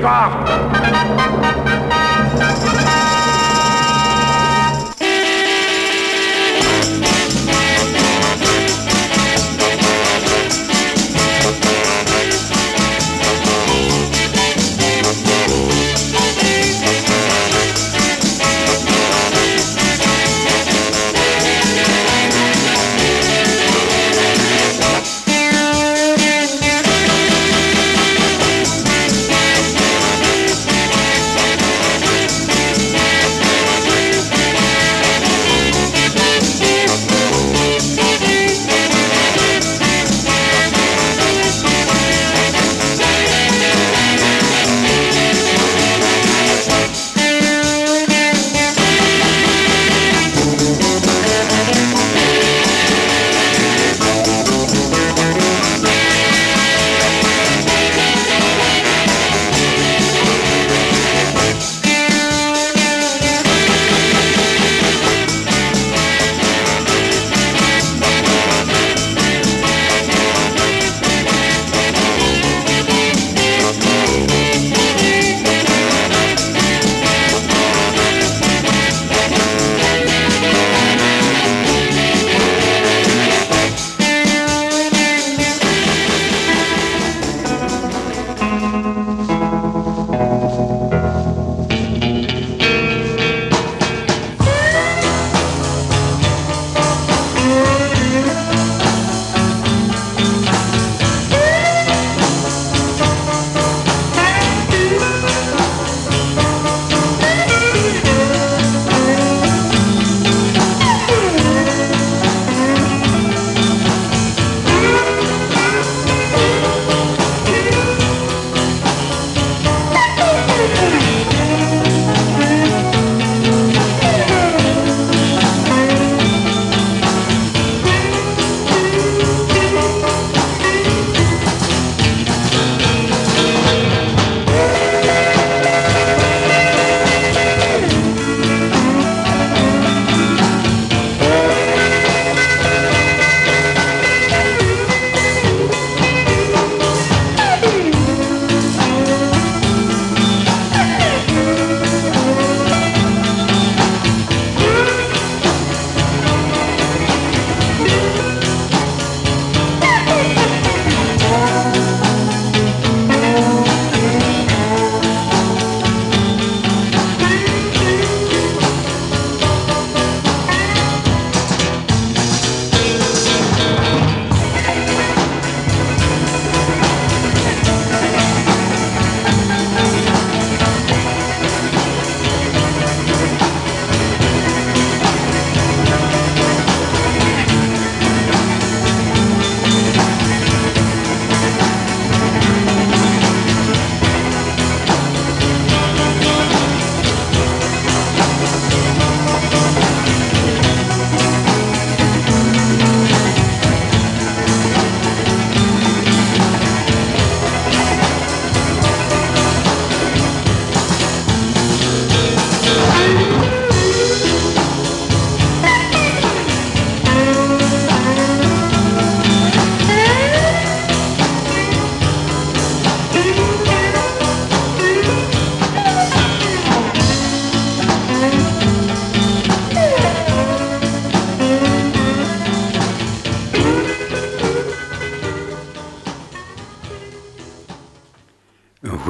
carro.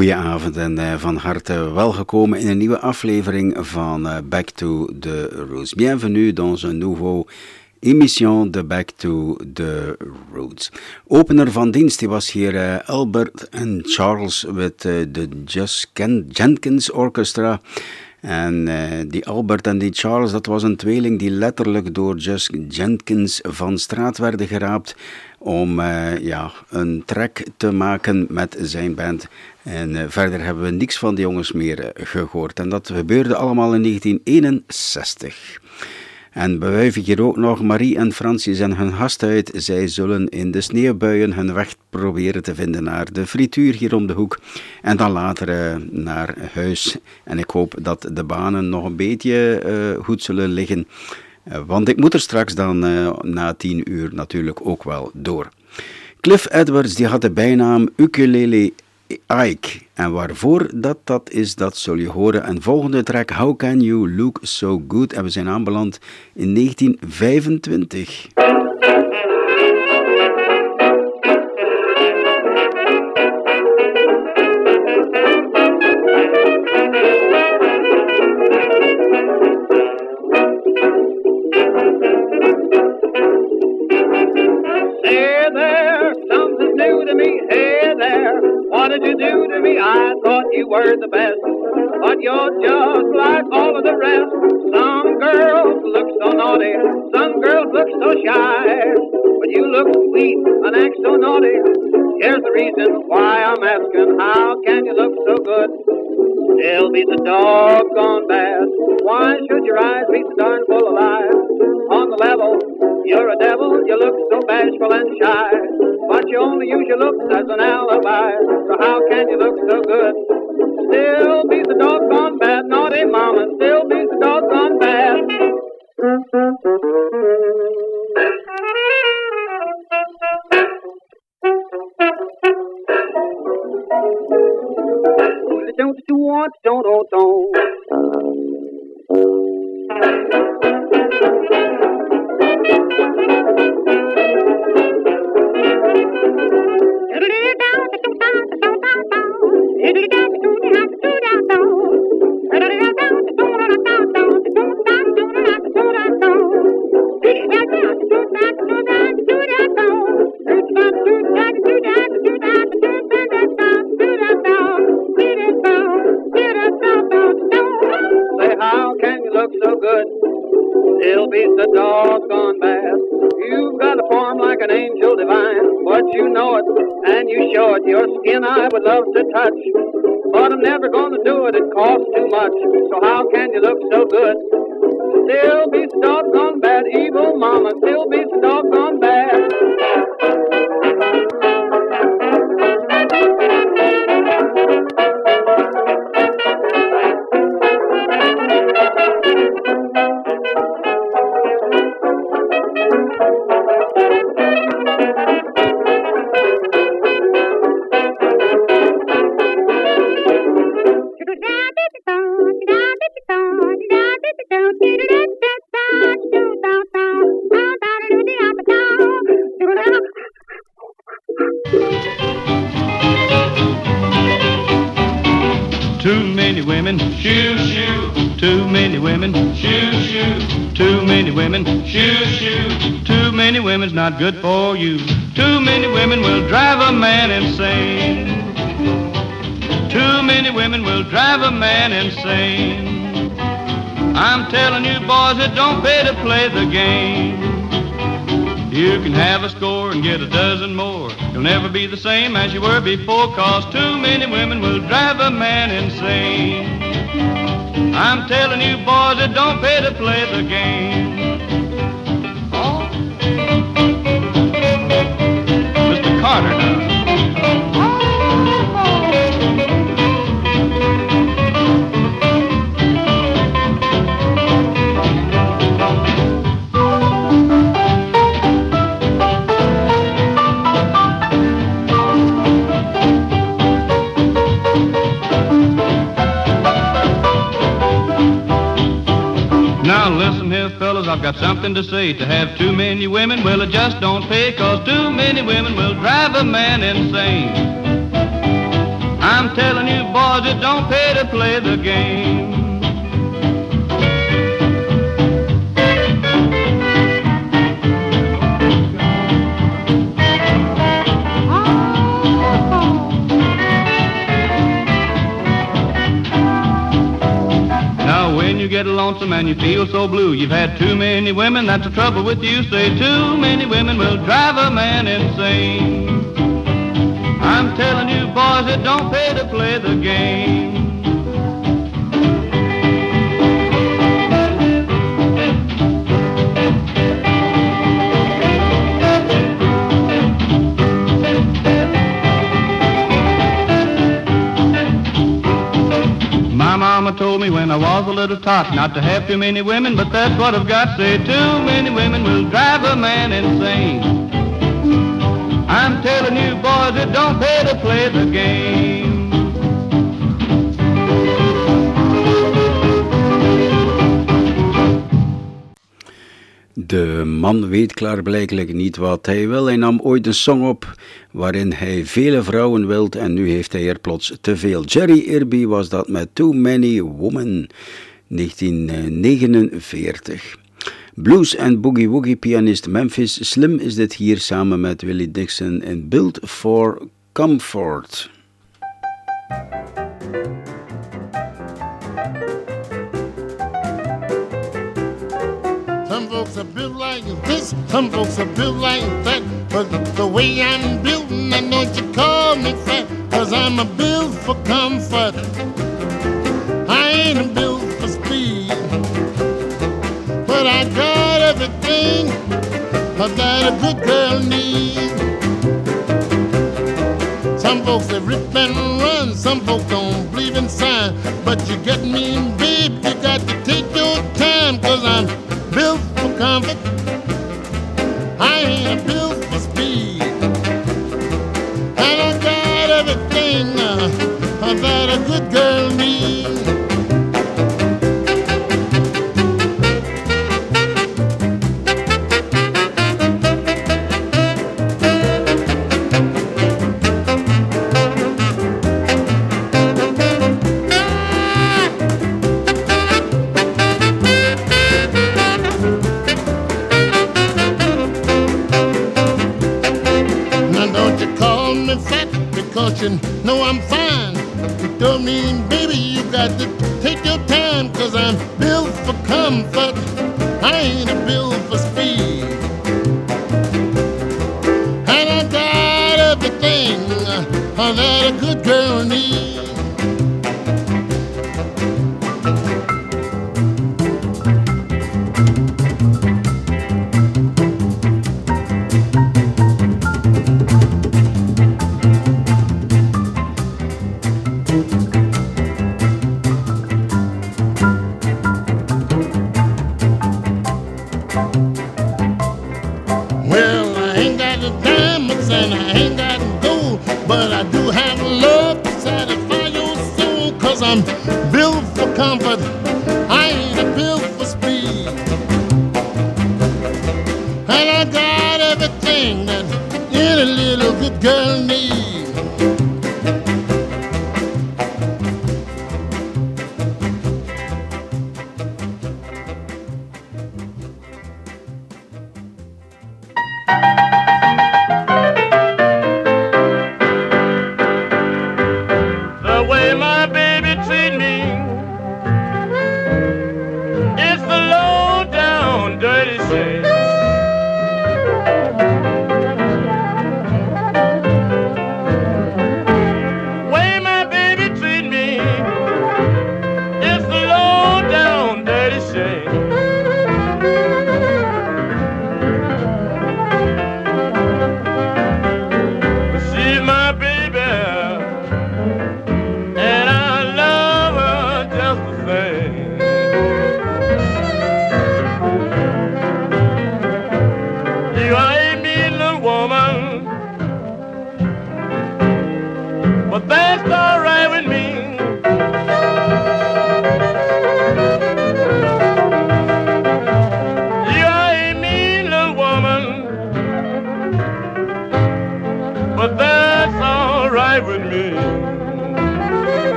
Goedenavond en uh, van harte welgekomen in een nieuwe aflevering van uh, Back to the Roots. Bienvenue dans un nouveau émission de Back to the Roots. Opener van dienst die was hier uh, Albert en Charles met de Just Ken Jenkins Orchestra. En die Albert en die Charles, dat was een tweeling die letterlijk door Just Jenkins van straat werden geraapt om ja, een track te maken met zijn band. En uh, verder hebben we niks van de jongens meer uh, gehoord. En dat gebeurde allemaal in 1961. En bewuif ik hier ook nog Marie en Francis en hun gast uit. Zij zullen in de sneeuwbuien hun weg proberen te vinden naar de frituur hier om de hoek. En dan later uh, naar huis. En ik hoop dat de banen nog een beetje goed zullen liggen. want ik moet er straks dan na tien uur natuurlijk ook wel door. Cliff Edwards die had de bijnaam Ukulele Ike. En waarvoor dat dat is, dat zul je horen. En volgende track, How Can You Look So Good? En we zijn aanbeland in 1925. Were the best, but you're just like all of the rest. Some girls look so naughty, some girls look so shy, but you look sweet and act so naughty. Here's the reason why I'm asking, how can you look so good? Still be the dog gone bad. Why should your eyes be so darn full of lies? On the level, you're a devil, you look so bashful and shy. But you only use your looks as an alibi. So how can you look so good? Still be the doggone bad, naughty mama. Still be the doggone bad. Don't you want, don't, don't, good, still beats a doggone bad. You've got a form like an angel divine, but you know it and you show it. Your skin I would love to touch, but I'm never gonna do it. It costs too much. So how can you look so good? Still beats a doggone bad, evil mama. Still beats a doggone bad. Not good for you. Too many women will drive a man insane. Too many women will drive a man insane. I'm telling you boys, it don't pay to play the game. You can have a score and get a dozen more. You'll never be the same as you were before, cause too many women will drive a man insane. I'm telling you boys, it don't pay to play the game. Carter now. Got something to say. To have too many women, well, it just don't pay, cause too many women will drive a man insane. I'm telling you, boys, it don't pay to play the game. Lonesome and you feel so blue. You've had too many women, that's the trouble with you. Say too many women will drive a man insane. I'm telling you boys, it don't pay to play the game. told me when I was a little tot not to have too many women, but that's what I've got. Say too many women will drive a man insane. I'm telling you, boys, it don't pay to play the game. De man weet klaarblijkelijk niet wat hij wil. Hij nam ooit een song op waarin hij vele vrouwen wilt en nu heeft hij er plots te veel. Jerry Irby was dat met Too Many Women, 1949. Blues en boogie woogie pianist Memphis Slim is dit hier samen met Willie Dixon in Built for Comfort. Folks are built like this, some folks are built like that. But the way I'm built, I know you call me fat, cause I'm a built for comfort. I ain't a built for speed. But I got everything that a good girl needs. Some folks they rip and run, some folks don't believe in sign. But you get me, babe, you got to take your time, cause I'm built for comfort. I ain't built for speed. And I got everything uh, that a good girl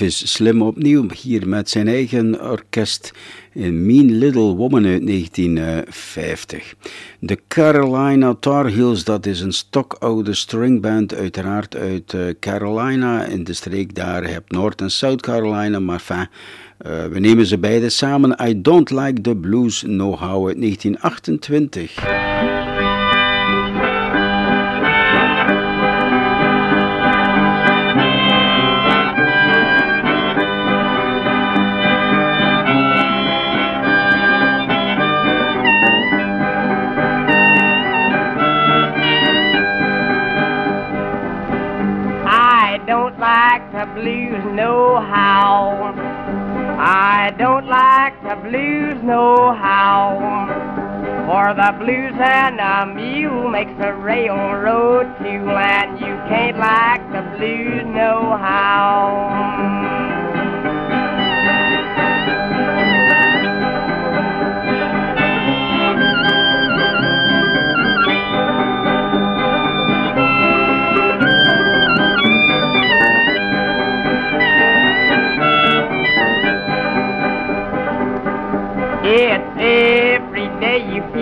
Memphis Slim opnieuw hier met zijn eigen orkest in Mean Little Woman uit 1950. De Carolina Tar Heels, dat is een stokoude stringband, uiteraard uit eh, Carolina, in de streek daar. Hebt North en South Carolina, maar uh, we nemen ze beide samen. I Don't Like the Blues Know-how uit 1928. Blues no how. I don't like the blues no how. For the blues and a mule makes the railroad too, and you can't like the blues no how.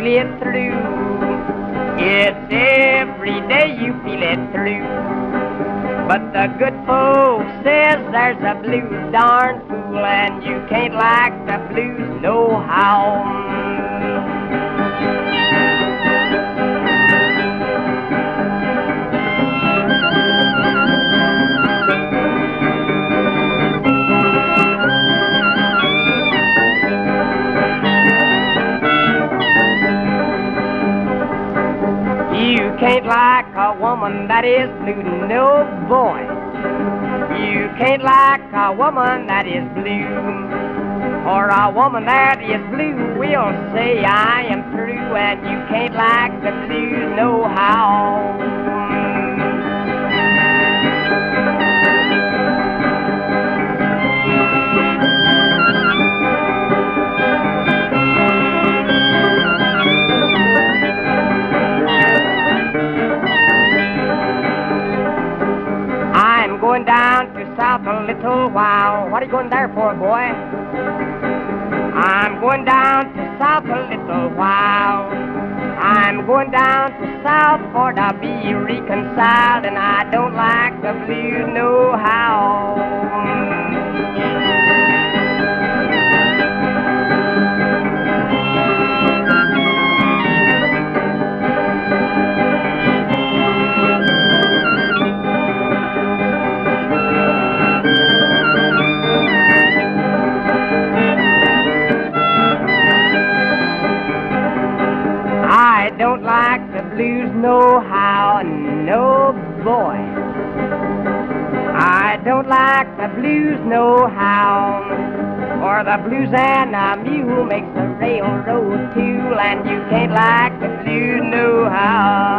Feel it through. It's every day you feel it through. But the good folks says there's a blue darn fool and you can't like the blues no how. Like a woman that is blue, no boy. You can't like a woman that is blue. Or a woman that is blue will say I am through, and you can't like the blue no how. South a little while. What are you going there for, boy? I'm going down to South a little while. I'm going down to South for to be reconciled, and I don't like the blues no how. The blues no how, for the blues and a mule makes the railroad tool, and you can't like the blues no how.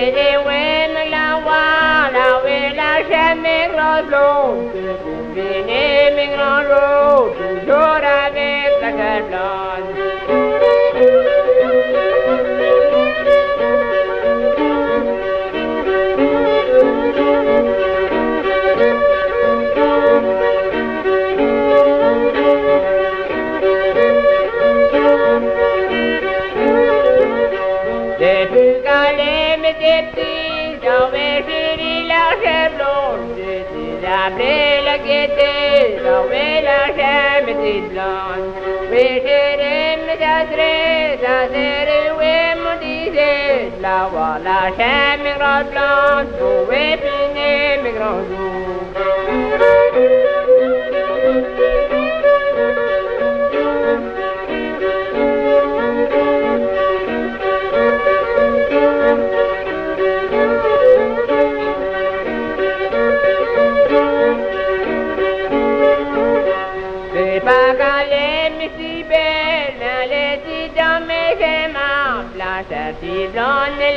Oui, me la wa, la oui, la j'aime mes grands blondes. Venez blonde. Oui, chérie, mais ça serait, ça serait, oui, mon disait,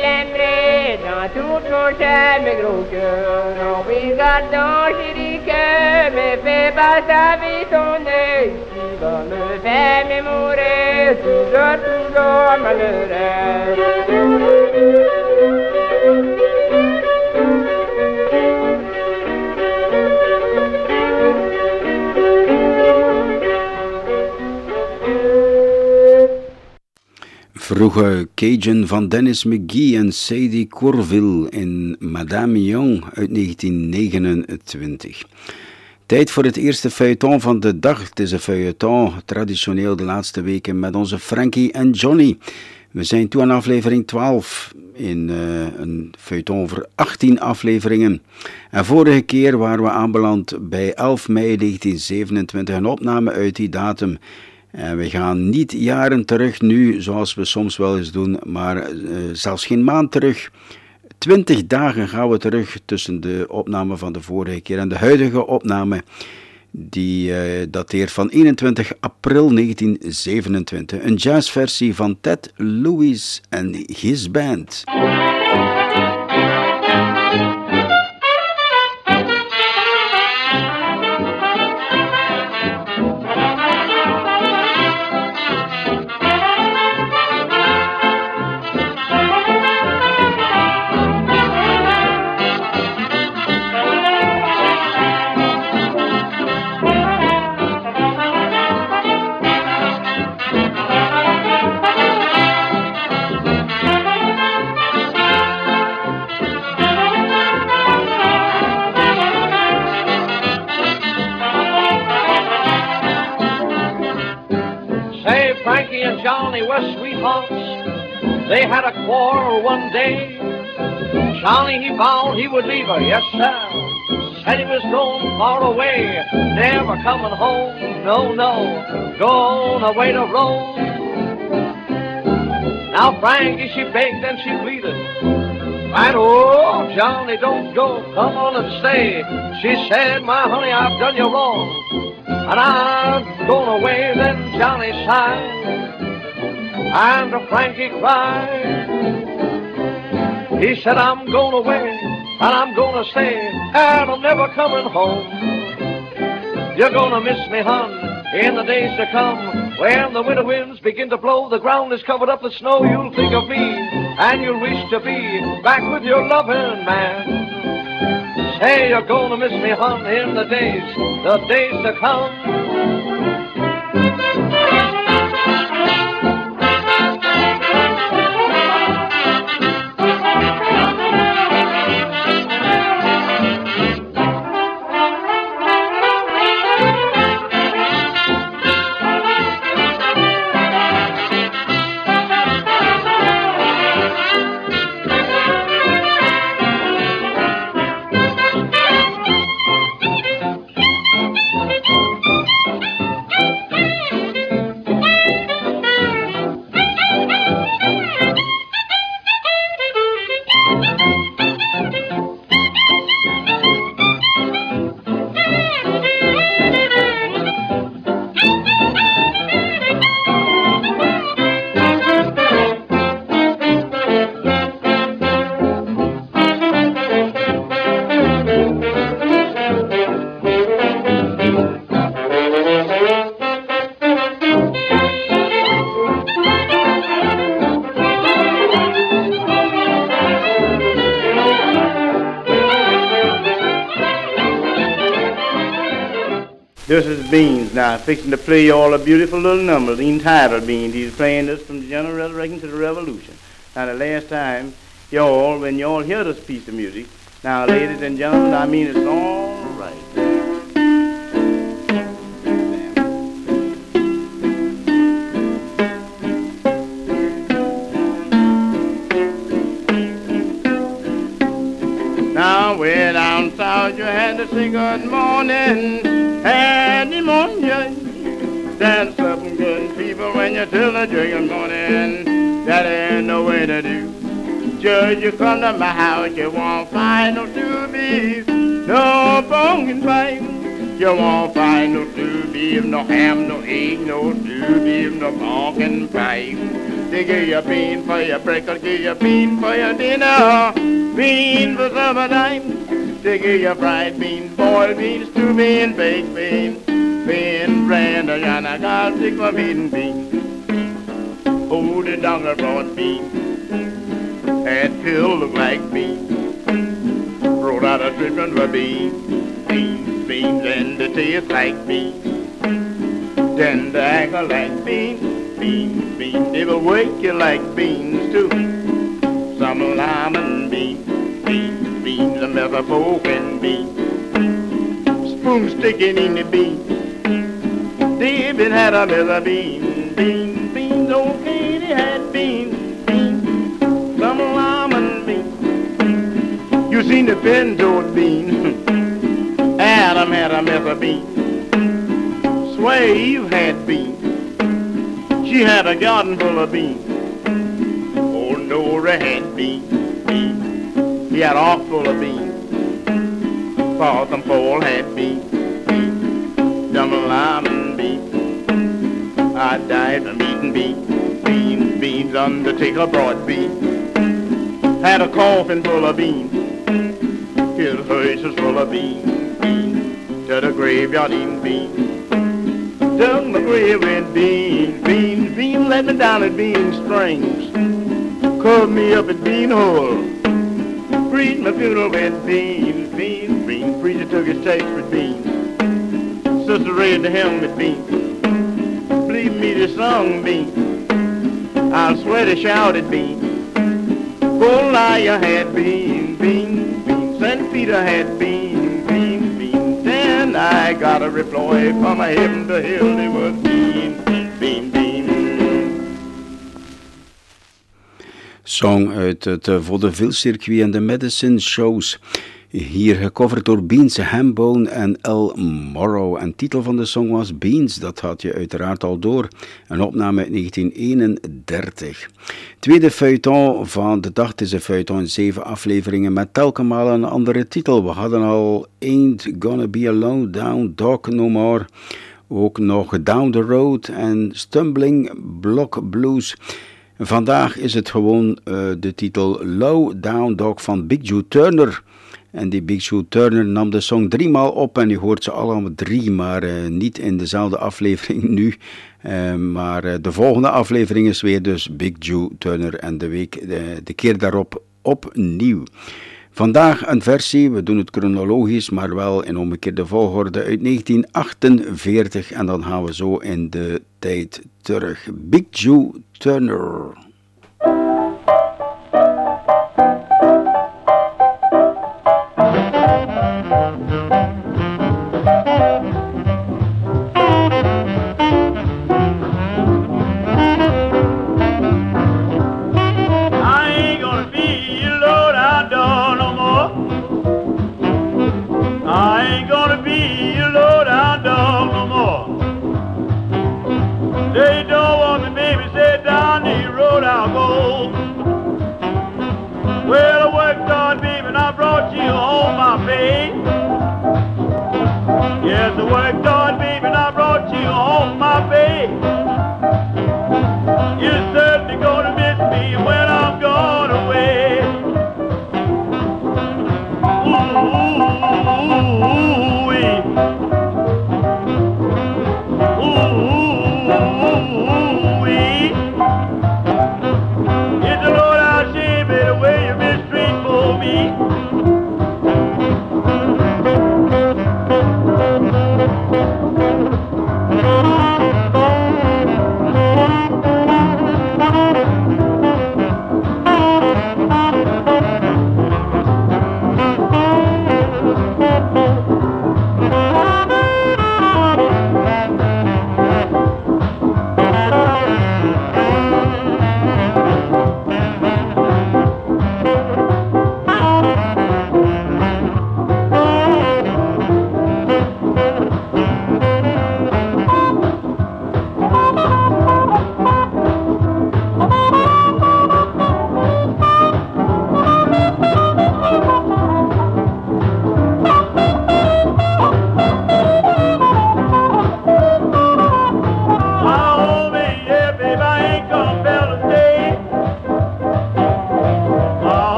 aimerait dans tout mon mes gros cœurs. En regardant, que me fait pas sa vie ton œil, qui va me faire mémorer, toujours, toujours malheureux. Vroege Cajun van Dennis McGee en Sadie Corville in Madame Young uit 1929. Tijd voor het eerste feuilleton van de dag. Het is een feuilleton, traditioneel de laatste weken met onze Frankie en Johnny. We zijn toe aan aflevering 12 in uh, een feuilleton over 18 afleveringen. En vorige keer waren we aanbeland bij 11 mei 1927, een opname uit die datum. En we gaan niet jaren terug nu, zoals we soms wel eens doen, maar uh, zelfs geen maand terug. Twintig dagen gaan we terug tussen de opname van de vorige keer en de huidige opname. Die uh, dateert van 21 april 1927. Een jazzversie van Ted Lewis en his band. Johnny were sweethearts. They had a quarrel one day. Johnny, he vowed he would leave her, yes, sir. Said he was going far away, never coming home, no, no, going away to roam. Now, Frankie, she begged and she pleaded. And oh, Johnny, don't go, come on and stay. She said, my honey, I've done you wrong. And I'm going away, then Johnny sighed. And Frankie cried. He said, I'm going away, and I'm going to stay, and I'm never coming home. You're going to miss me, hon, in the days to come. When the winter winds begin to blow, the ground is covered up with snow, you'll think of me, and you'll wish to be back with your loving man. Say you're gonna miss me, hon, in the days, the days to come. Now, fixing to play all a beautiful little number entitled Beans. He's playing this from the General Resurrection to the Revolution. Now, the last time, y'all, when y'all hear this piece of music, now, ladies and gentlemen, I mean it's all right. way down south you had to say good morning and. When you tell the good morning. That ain't no way to do. Judge, you come to my house, you won't find no two beef, no pumpkin pie. You won't find no two beef, no ham, no egg, no two beef, no pumpkin pie. They give you a bean for your breakfast, give you a bean for your dinner, bean for summertime. They give you fried beans, boiled beans, stew beans, baked beans, bean brand, and I got sick of beans. Oh, the dongle brought beans, had pill look like beans. Rolled out a dripping for beans, beans, beans, and they taste like beans. Then the act like beans beans, beans. They will wake you like beans too. Some lime and beans, beans, beans, a metaphor and beans. Spoon sticking in the beans. David had a mother bean, beans, beans. Had beans, beans. Some lime and beans. You seen the pinto bean. Adam had a mother bean. Swave had beans. She had a garden full of beans. Old Nora had beans, beans. He had a full of beans. Parson Paul had beans, beans. Lime and beans. I died from eating beans, beans, beans. Undertaker brought beans. Had a coffin full of beans. His hearse was full of beans, beans. To the graveyard eating beans dug my grave with beans, beans, beans, let me down at bean strings. Covered me up at bean hole. Preached my funeral with beans, beans, beans. Preacher took his takes with beans. Sister read the with beans. Believe me, the song beans. I swear they shouted beans. Goliath had beans, beans, beans. St. Peter had beans. I got a reply from heaven to hell, they was bean, bean, bean. Song uit het uh, vaudeville-circuit en de Medicine Shows. Hier gecoverd door Beans Hambone en El Morrow. En titel van de song was Beans, dat had je uiteraard al door. Een opname uit 1931. Tweede feuilleton van de dag is een feuilleton in zeven afleveringen met telkens een andere titel. We hadden al Ain't Gonna Be Alone, Down Dog No More. Ook nog Down the Road en Stumbling Block Blues. Vandaag is het gewoon uh, de titel Low Down Dog van Big Joe Turner. En die Big Shoe Turner nam de song driemaal op en u hoort ze allemaal drie, maar uh, niet in dezelfde aflevering nu. Uh, maar uh, de volgende aflevering is weer dus Big Joe Turner en de, week, de keer daarop opnieuw. Vandaag een versie, we doen het chronologisch, maar wel in omgekeerde volgorde uit 1948 en dan gaan we zo in de tijd terug. Big Joe Turner.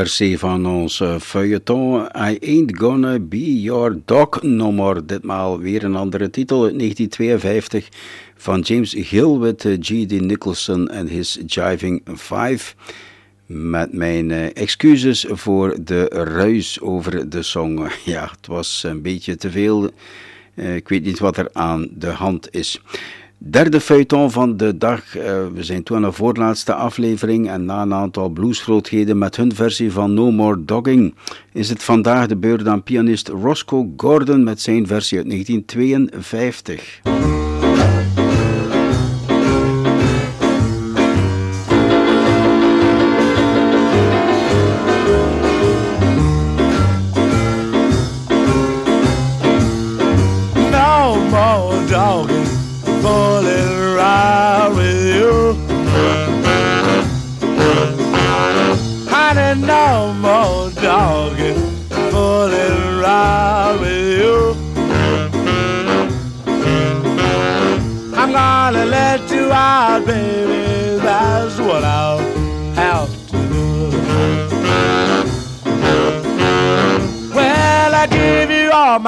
Versie van ons eh, feuilleton I Ain't Gonna Be Your Dog No More. Ditmaal weer een andere titel uit 1952 van James met eh, G.D. Nicholson en his Jiving Five. Met mijn eh, excuses voor de ruis over de song. Ja, het was een beetje te veel. Ik weet niet wat er aan de hand is. Derde feuilleton van de dag. Eh, we zijn toe aan de voorlaatste aflevering en na een aantal bluesgrootheden met hun versie van No More Dogging is het vandaag de beurt aan pianist Roscoe Gordon met zijn versie uit 1952.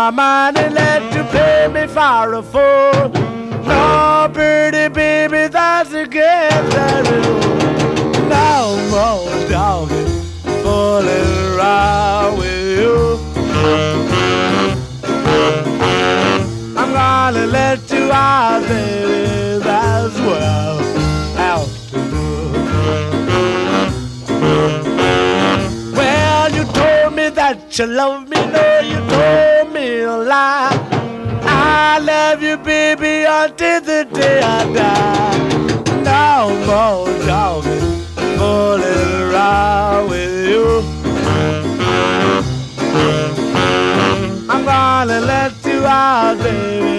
My money, let you pay me for a fool. No, pretty baby, that's against the rule. No more dogging, fooling around with you. I'm gonna let you out, baby, have to do. Well, you told me that you love me, love you, baby, until the day I die. No more dogging, fooling around with you. I'm gonna let you out, baby,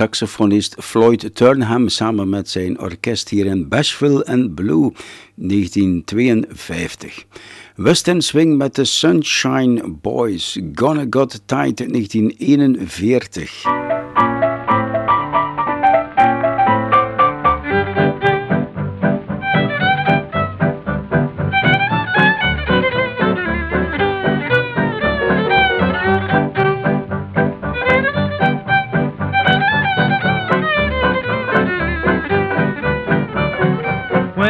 saxofonist Floyd Turnham samen met zijn orkest hier in Bashville and Blue 1952. Western Swing met de Sunshine Boys, Gonna Got Tight 1941.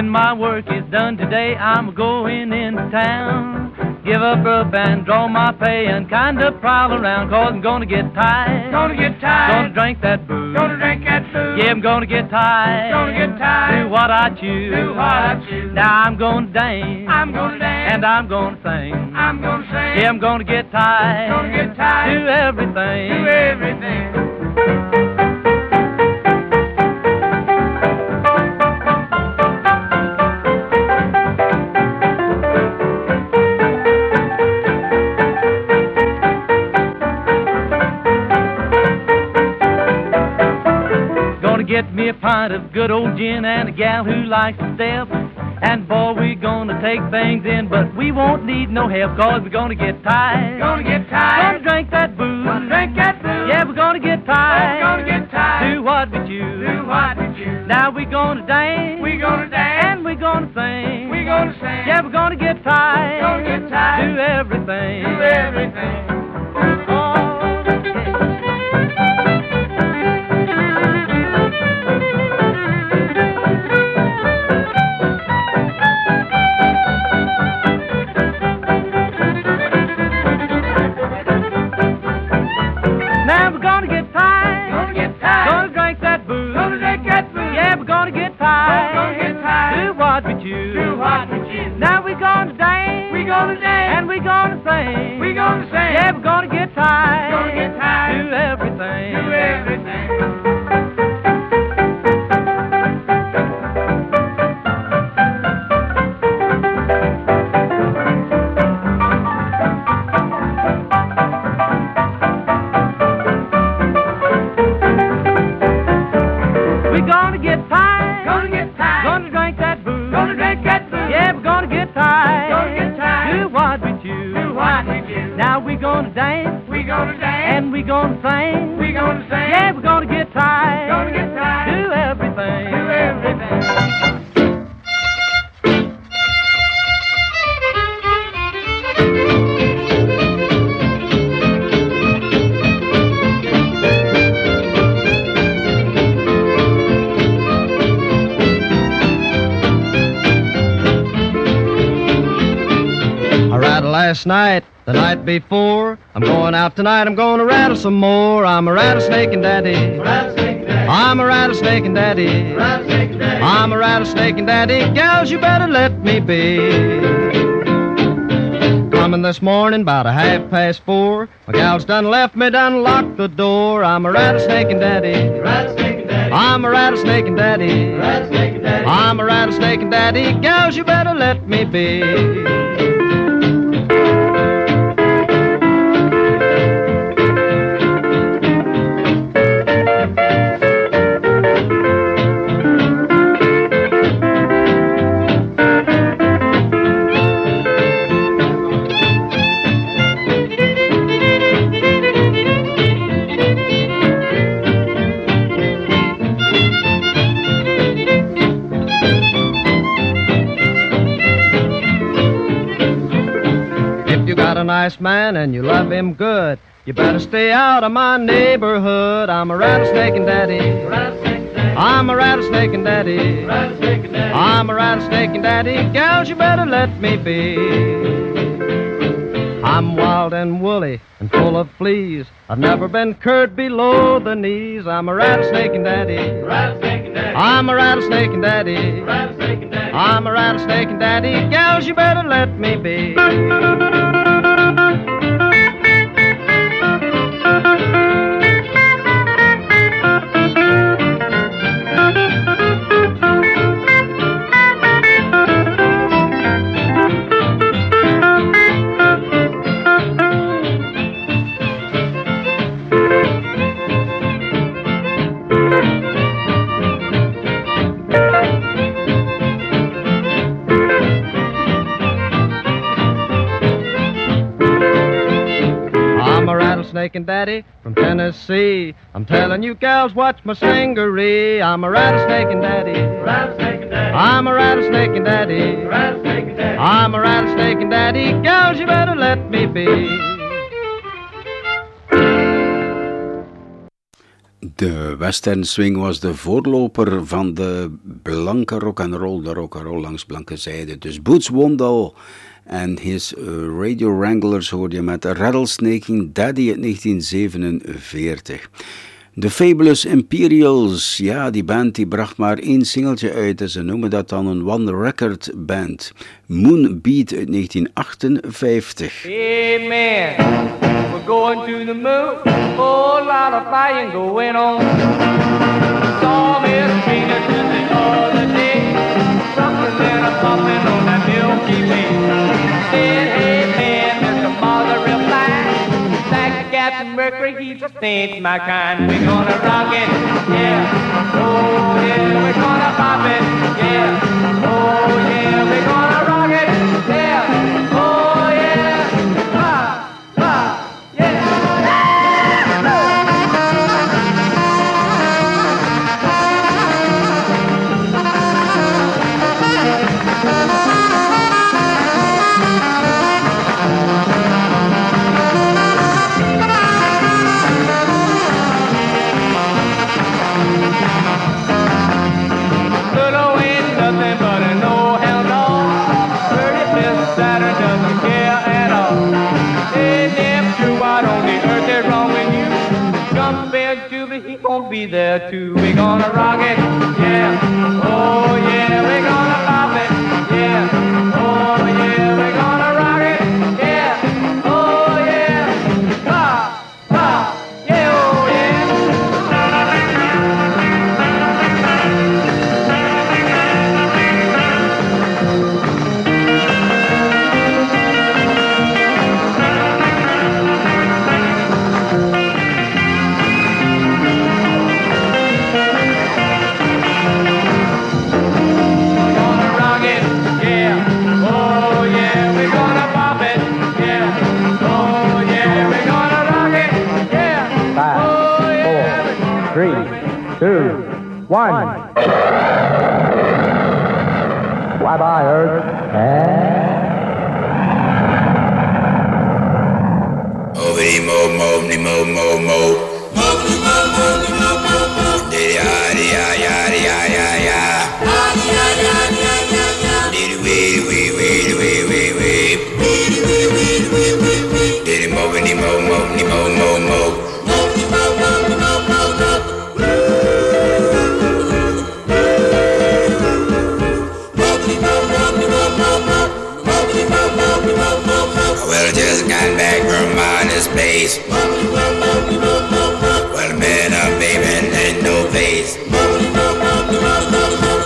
When my work is done today, I'm going into town. Give up up and draw my pay and kind of prowl around, cause I'm gonna get tired. Gonna get tired. Gonna drink that booze. Gonna drink that food. Yeah, I'm gonna get tired. Gonna get tired. Do what I choose. Do what I choose. Now I'm gonna dance. I'm gonna dance. And I'm gonna sing. I'm gonna sing. Yeah, I'm gonna get tired. Gonna get tired. Do everything. Do everything. Get me a pint of good old gin and a gal who likes to step. And boy, we gonna take things in, but we won't need no help, cause we're gonna get tired. Gonna get Gonna drink that booze. Gonna drink that food. Yeah, we're gonna get tired. Gonna get tired. Do what we choose. Do what we choose. Now we're gonna dance. We're gonna dance. And we're gonna sing. We're gonna sing. Yeah, we're gonna get tired. Gonna get tired. Do everything. Do everything. Last night, the night before. I'm going out tonight, I'm gonna rattle some more. I'm a rattlesnake and daddy. I'm a rattlesnake and daddy. I'm a rattlesnake and daddy. Gals, you better let me be. Coming this morning about a half past four. My gal's done left me, done locked the door. I'm a rattlesnake and daddy. I'm a rattlesnake and daddy. I'm a rattlesnake and daddy. Gals, you better let me be. Nice man and you love him good, you better stay out of my neighborhood. I'm a rattlesnake and daddy. I'm a rattlesnake and daddy. I'm a rattlesnake and daddy. Gals, you better let me be. I'm wild and woolly and full of fleas. I've never been curt below the knees. I'm a rattlesnake and daddy. I'm a rattlesnake and daddy. I'm a rattlesnake and daddy. Gals, you better let me be. Rattlesnake and daddy from Tennessee. I'm telling you gals, watch my singery. I'm a rattlesnake and daddy. I'm a rattlesnake and daddy. I'm a rattlesnake and daddy. Gals, you better let me be. De western swing was de voorloper van de blanke rock and roll, de rock and roll langs blanke zijde. Dus Boots Wondal en his uh, Radio Wranglers hoorde je met Rattlesnaking Daddy uit 1947. De Fabulous Imperials, ja, die band die bracht maar één singeltje uit en ze noemen dat dan een one-record band. Moonbeat uit 1958. Amen. We're going to the moon. Whole lot of flying going on. Something a pumping on that. Said, hey man, Mr. Mother replied. That Captain Mercury, he just ain't my kind. We're gonna rock it, yeah. Oh yeah, we're gonna pop it, yeah. Oh yeah, there too. We gonna rock it, yeah. Oh yeah, we're gonna mo mo ni mo mo mo. Mo ni mo mo mo. Got back from outer space. Well, man, I'm baby, ain't no face.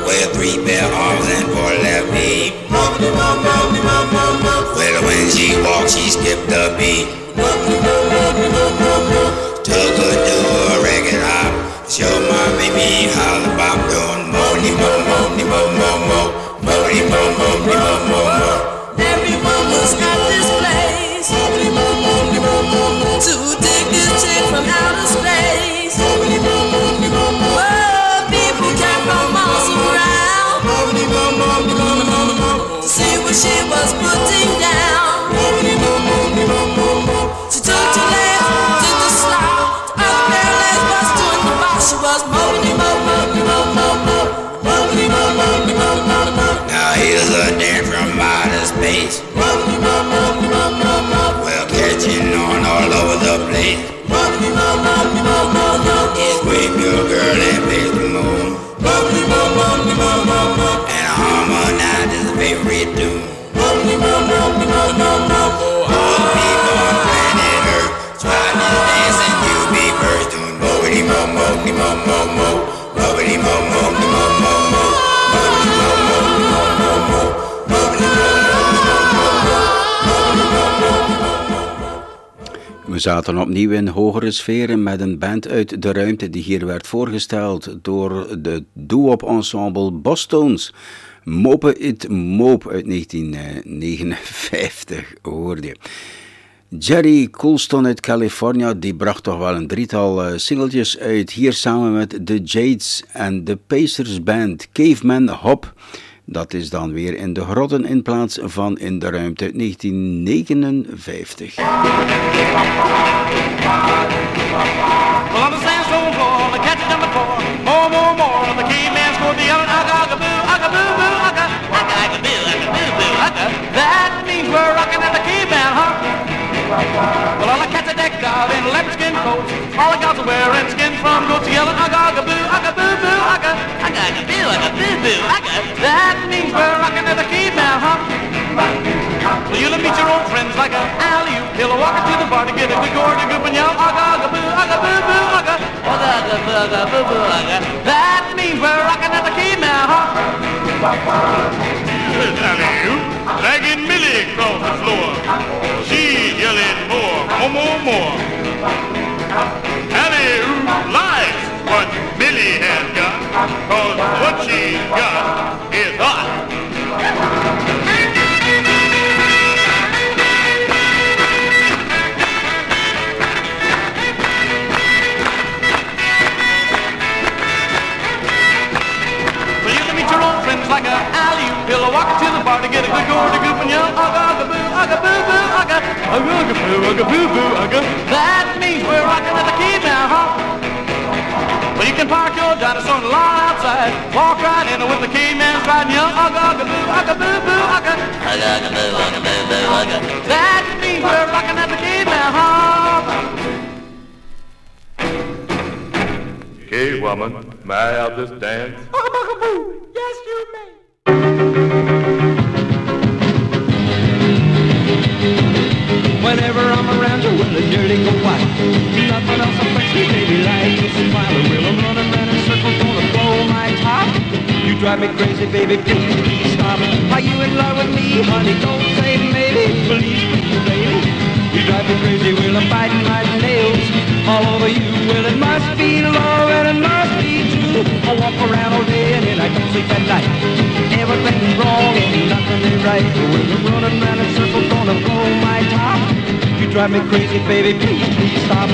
Well, three bare arms and four left feet. Well, when she walks, she skipped a beat. Space. Well, catching on all over the place. Scream your girl and face the moon. And harmonize his favorite zaten opnieuw in hogere sferen met een band uit de ruimte die hier werd voorgesteld door de doo-wop ensemble Boston's. Mope It Mope uit 1959 hoorde je. Jerry Coulston uit California, die bracht toch wel een drietal eh, singeltjes uit. Hier samen met The Jades en de Pacers Band Caveman Hop. Dat is dan weer in de grotten in plaats van in de ruimte. 1959. Coats. All the gals are wearing skins from goats yelling ugga, ugga, boo, ugga, boo, boo, ugga, ugga, ugga, boo, ugga, boo, boo, ugga. That means we're rocking at the caveman, huh? Well, you'll meet your old friends like a alley-oop. He'll walk to the bar to get a good gourd and goop and yell, ugga, ugga, boo, ugga, boo, boo, ugga, ugga, ugga, boo, ugga, boo, boo, ugga. That means we're rocking at the caveman, huh? Alley-oop, dragging Millie across the floor. She's yelling more, more, more, Alley-oop likes what Millie has got, cause what she's got is hot. Like a alley-oop. He'll walk to the bar to get a good gourd and goop and yell, ugga, ugga, boo, ugga, boo, boo, ugga, ugga, boo, ugga, boo, boo, ugga. That means we're can park your dinosaur on the lawn outside, walk right in with the key man riding, yell, ugga, ugga, boo, ugga, boo, boo, ugga, ugga, ugga, boo, ugga, boo, boo, ugga. That means we're rocking at the key now, huh? Okay, woman, may I have this dance? Yes, you may. Whenever I'm around you, well, I nearly go white. Nothing else affects me, baby, like your smile. Well, I'm running round in circles, gonna blow my top. You drive me crazy, baby, please, please stop. Are you in love with me, honey? Don't say maybe, please, please, baby. You drive me crazy, well, I'm biting my nails all over you. Well, it must be love and it must. I walk around all day and then I don't sleep at night. Everything's wrong and nothing is right. Well, I'm running round in circles, gonna blow my top. You drive me crazy, baby, please, please stop.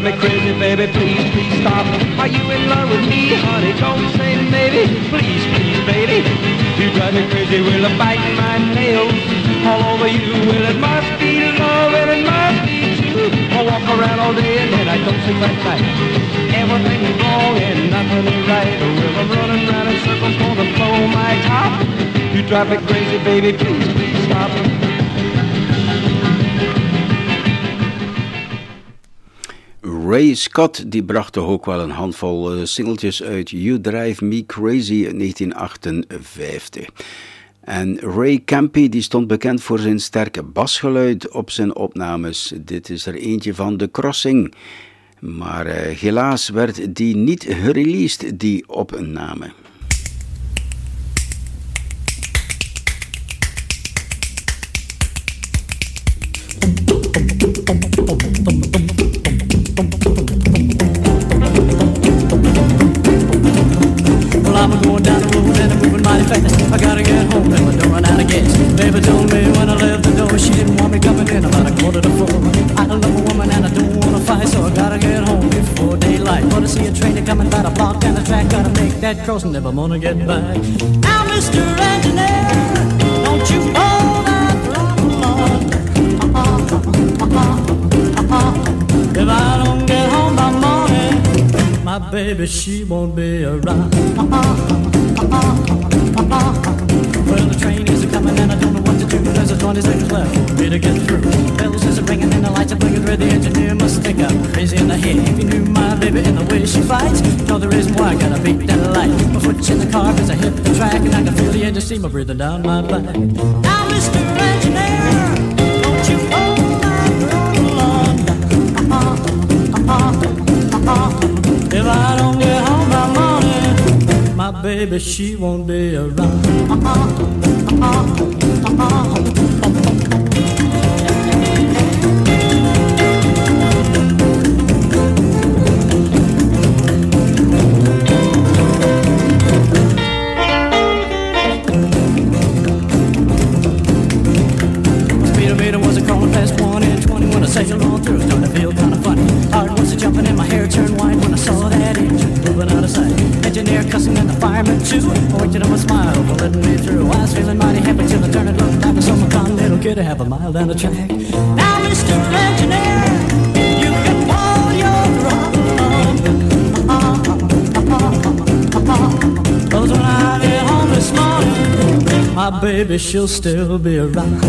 Drive me crazy, baby, please, please stop. Are you in love with me, honey? Don't say maybe, please, please, baby. You drive me crazy, will I bite my nails all over you? Well, it must be love and it must be true. I walk around all day and then I don't sleep at night. Everything is wrong and nothing is right. Well, I'm running round in circles, gonna blow my top. You drive me crazy, baby, please, please stop. Ray Scott die bracht toch ook wel een handvol eh, singeltjes uit. You Drive Me Crazy in 1958. En Ray Campy die stond bekend voor zijn sterke basgeluid op zijn opnames. Dit is er eentje van The Crossing. Maar eh, helaas werd die niet gereleased, die opname. Crossing, never wanna get back. Now, Mr. Engineer, don't you hold that throttle on. If I don't get home by morning, my baby, she won't be around. Well, the train is coming and I don't know what to do. There's a 20 seconds left for me to get through. Bells is ringing and the lights are blinking red. The engineer must think I'm crazy in the head. If you knew my baby and the way she fights, you know the reason why I gotta beat that My in the car cause I hit the track and I can feel the steam breathing down my back. Now, Mr. Engineer, don't you hold that throttle on. Uh-huh, uh-huh, uh-huh, if I don't get home by morning, my baby, she won't be around. Engineer cussing and the fireman too. Pointed on my smile for letting me through. I was feeling mighty happy till I turned and looked back a my con little kid a have a mile down the track. Now, Mr. Engineer, you can hold your. Cause when I get home this morning, my baby, she'll still be around.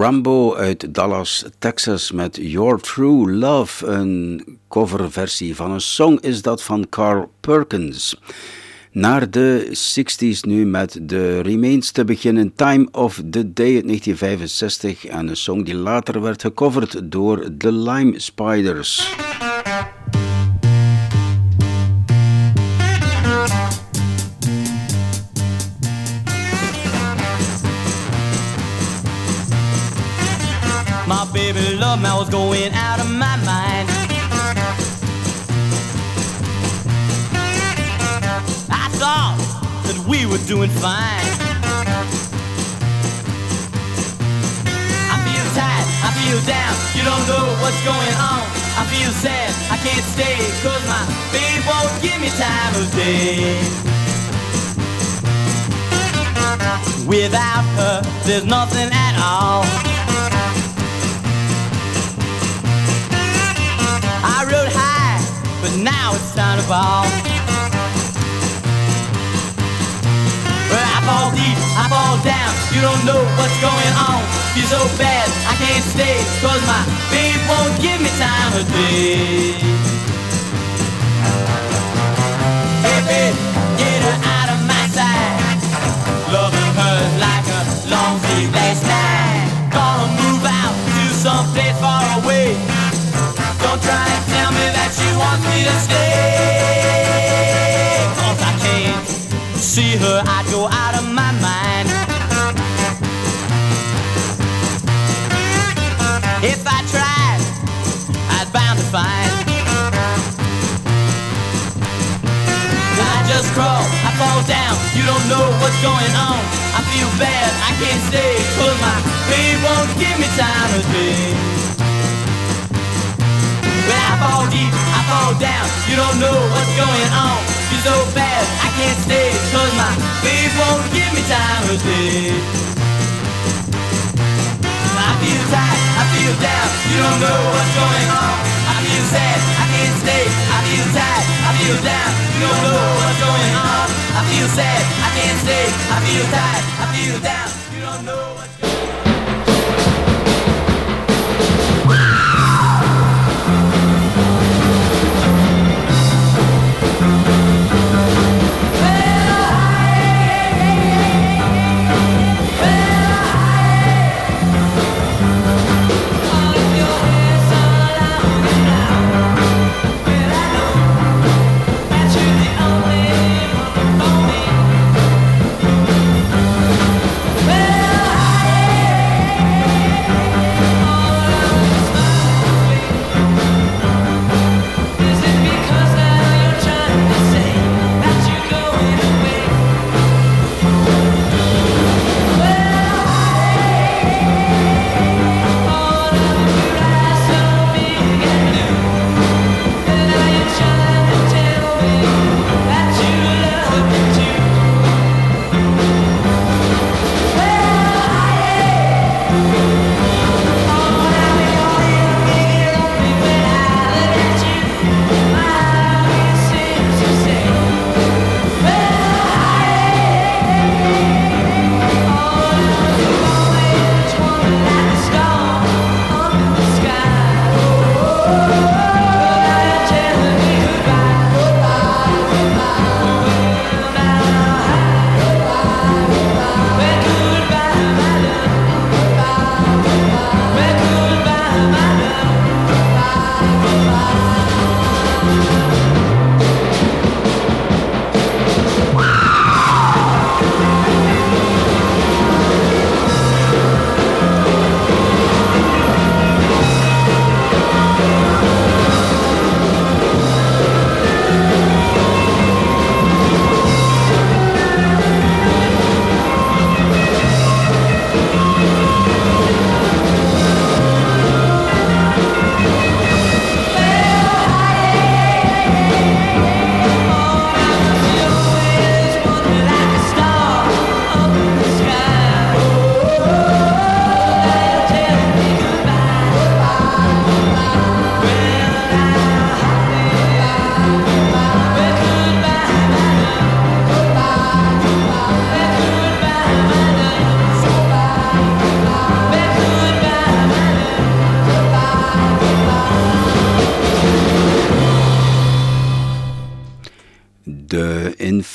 Rambo uit Dallas, Texas met Your True Love. Een coverversie van een song is dat van Carl Perkins. Naar de 60s nu met de Remains te beginnen. Time of the Day uit 1965 en een song die later werd gecoverd door The Lime Spiders. Baby love man was going out of my mind. I thought that we were doing fine. I feel tired, I feel down, you don't know what's going on. I feel sad, I can't stay, cause my babe won't give me time of day. Without her, there's nothing at all. Now it's time to fall. Well, I fall deep, I fall down, you don't know what's going on. Feel so bad, I can't stay, cause my babe won't give me time of day. Hey babe, get her out of my sight. Loving her's like a long sleep last night. Gonna move out to some place far away. Don't try she wants me to stay. Cause I can't see her, I'd go out of my mind. If I tried, I'd bound to find. I just crawl, I fall down, you don't know what's going on. I feel bad, I can't stay, cause my babe won't give me time of day. Fall deep, I fall down, you don't know what's going on. Feel so bad, I can't stay, cause my babe won't give me time of day. I feel tight, I feel down, you don't know what's going on. I feel sad, I can't stay, I feel tight, I feel down, you don't know what's going on. I feel sad, I can't stay, I feel tight, I feel down, you don't know what's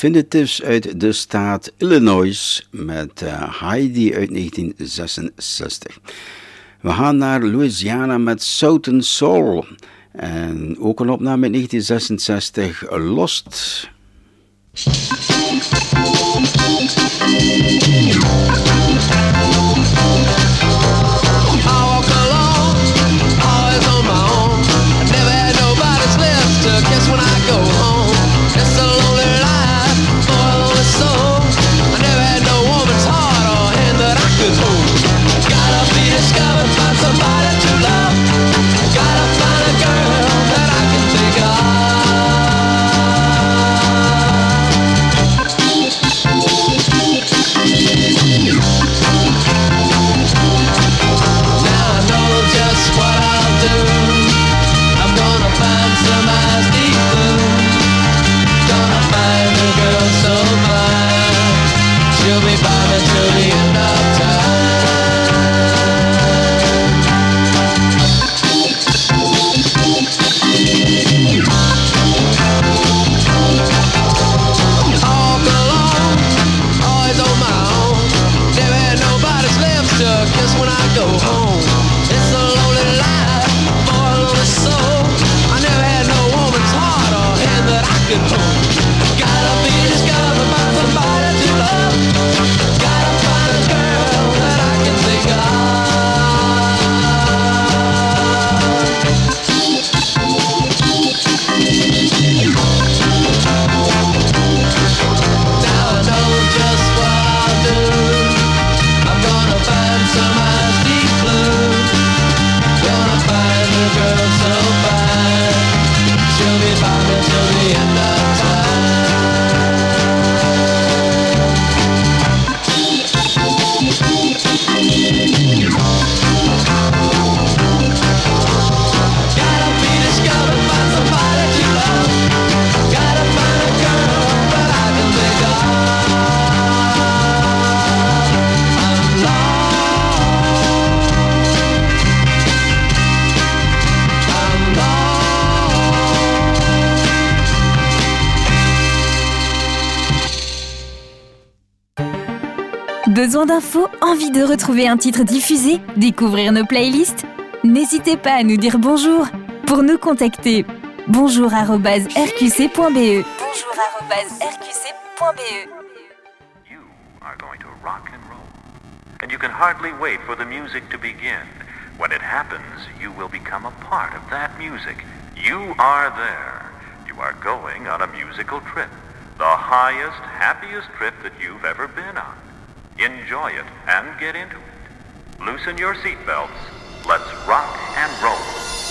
Definitives uit de staat Illinois met uh, Heidi uit 1966. We gaan naar Louisiana met Southern Soul. En ook een opname in 1966, Lost. Besoin d'infos Envie de retrouver un titre diffusé Découvrir nos playlists? N'hésitez pas à nous dire bonjour. Pour nous contacter, bonjour.rqc.be. Bonjour.rqc.be. You are going to rock and roll. And you can hardly wait for the music to begin. When it happens, you will become a part of that music. You are there. You are going on a musical trip. The highest, happiest trip that you've ever been on. Enjoy it and get into it. Loosen your seatbelts. Let's rock and roll.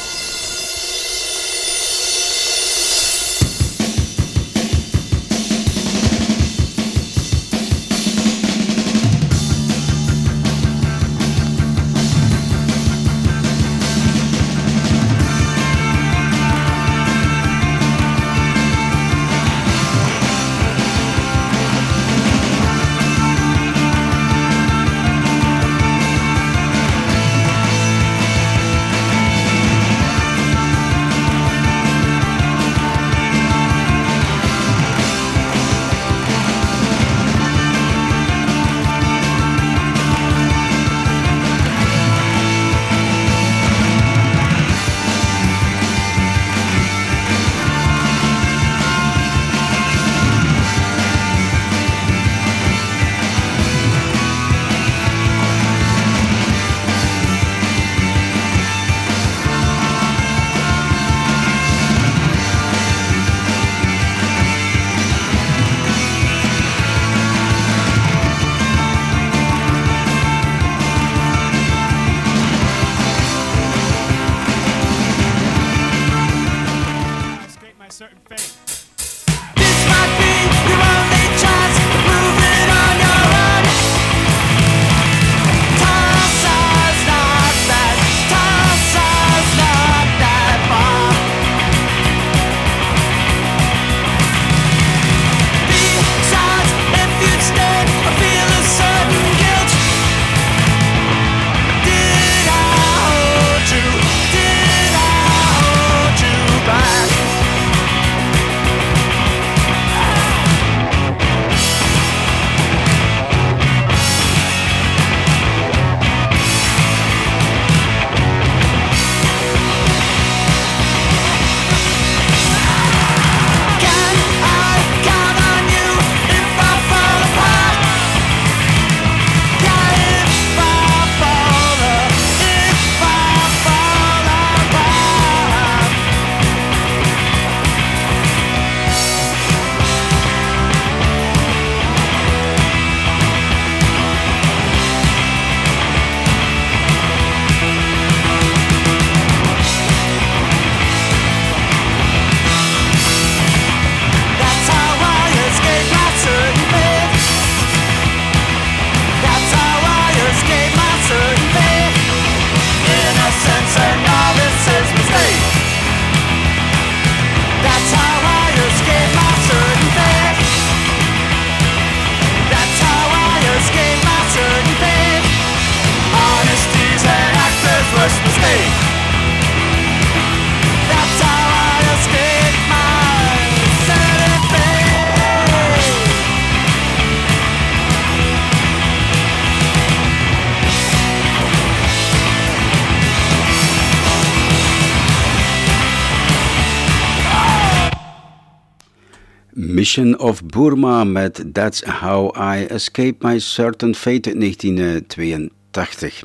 Of Burma met That's How I Escaped My Certain Fate uit 1982.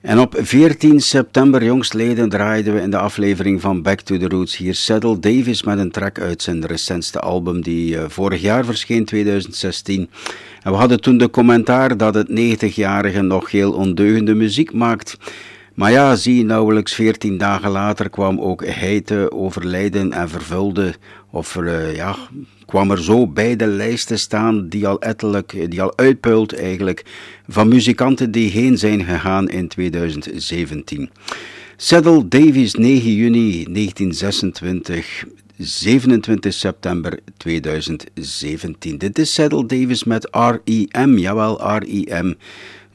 En op 14 september jongstleden draaiden we in de aflevering van Back to the Roots hier Saddle Davis met een track uit zijn recentste album die eh, vorig jaar verscheen, 2016. En we hadden toen de commentaar dat het 90-jarige nog heel ondeugende muziek maakt. Maar ja, zie, nauwelijks 14 dagen later kwam ook hij te overlijden en vervulde, of uh, ja, kwam er zo bij de lijst te staan die al ettelijk, die al uitpuilt eigenlijk, van muzikanten die heen zijn gegaan in 2017. Saddle Davies, 9 juni 1926, 27 september 2017. Dit is Saddle Davis met REM, jawel REM.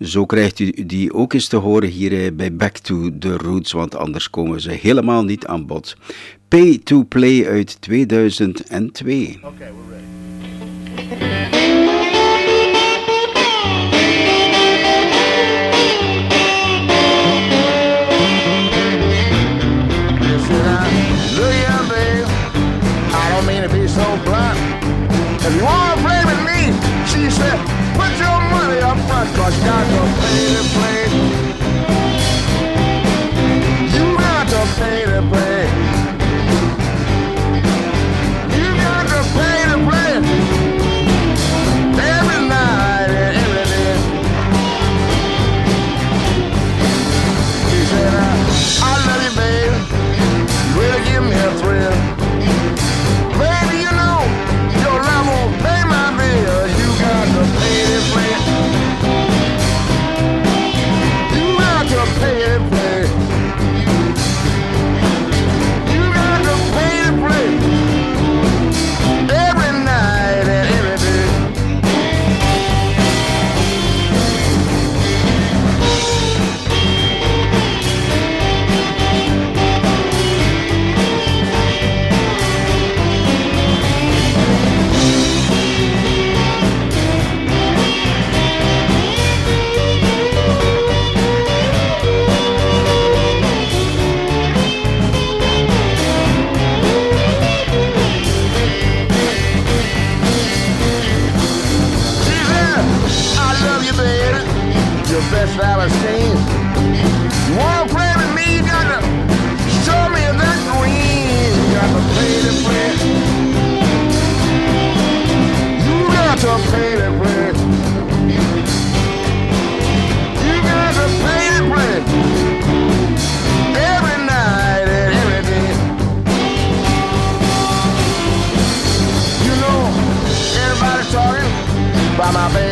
Zo krijgt u die ook eens te horen hier bij Back to the Roots, want anders komen ze helemaal niet aan bod. Pay to Play uit 2002. Okay, we're ready. so blunt. If you wanna play with me, she said, put your money up front, cause you about my baby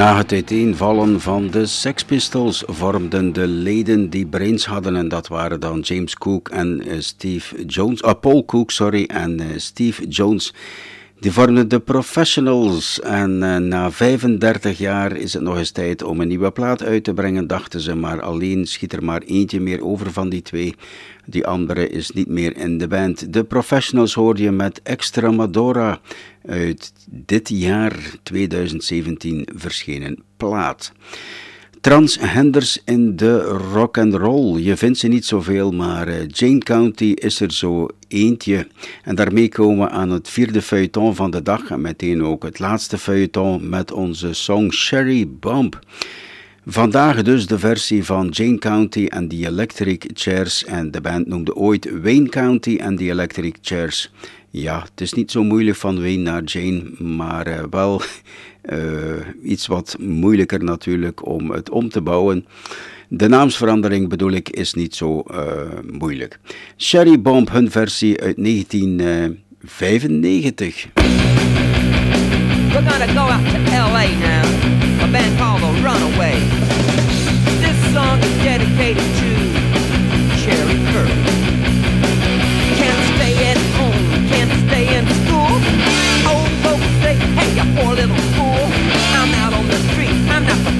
Na het uiteenvallen van de Sex Pistols vormden de leden die brains hadden, en dat waren dan James Cook en uh, Steve Jones, uh, Paul Cook, sorry, en uh, Steve Jones. Die vormden de Professionals en na 35 jaar is het nog eens tijd om een nieuwe plaat uit te brengen, dachten ze, maar alleen schiet er maar eentje meer over van die twee. Die andere is niet meer in de band. De Professionals hoor je met Extremadura uit dit jaar 2017 verschenen plaat. Transgenders in de rock and roll. Je vindt ze niet zoveel, maar eh, Jane County is er zo eentje. En daarmee komen we aan het vierde feuilleton van de dag en meteen ook het laatste feuilleton met onze song Sherry Bump. Vandaag dus de versie van Jane County en The Electric Chairs. En de band noemde ooit Wayne County en The Electric Chairs. Ja, het is niet zo moeilijk van Wayne naar Jane, maar uh, wel uh, iets wat moeilijker natuurlijk om het om te bouwen. De naamsverandering bedoel ik is niet zo uh, moeilijk. Sherry Bomb, hun versie uit 1995. We're gonna go out to LA now, a band called The Runaways. This song is dedicated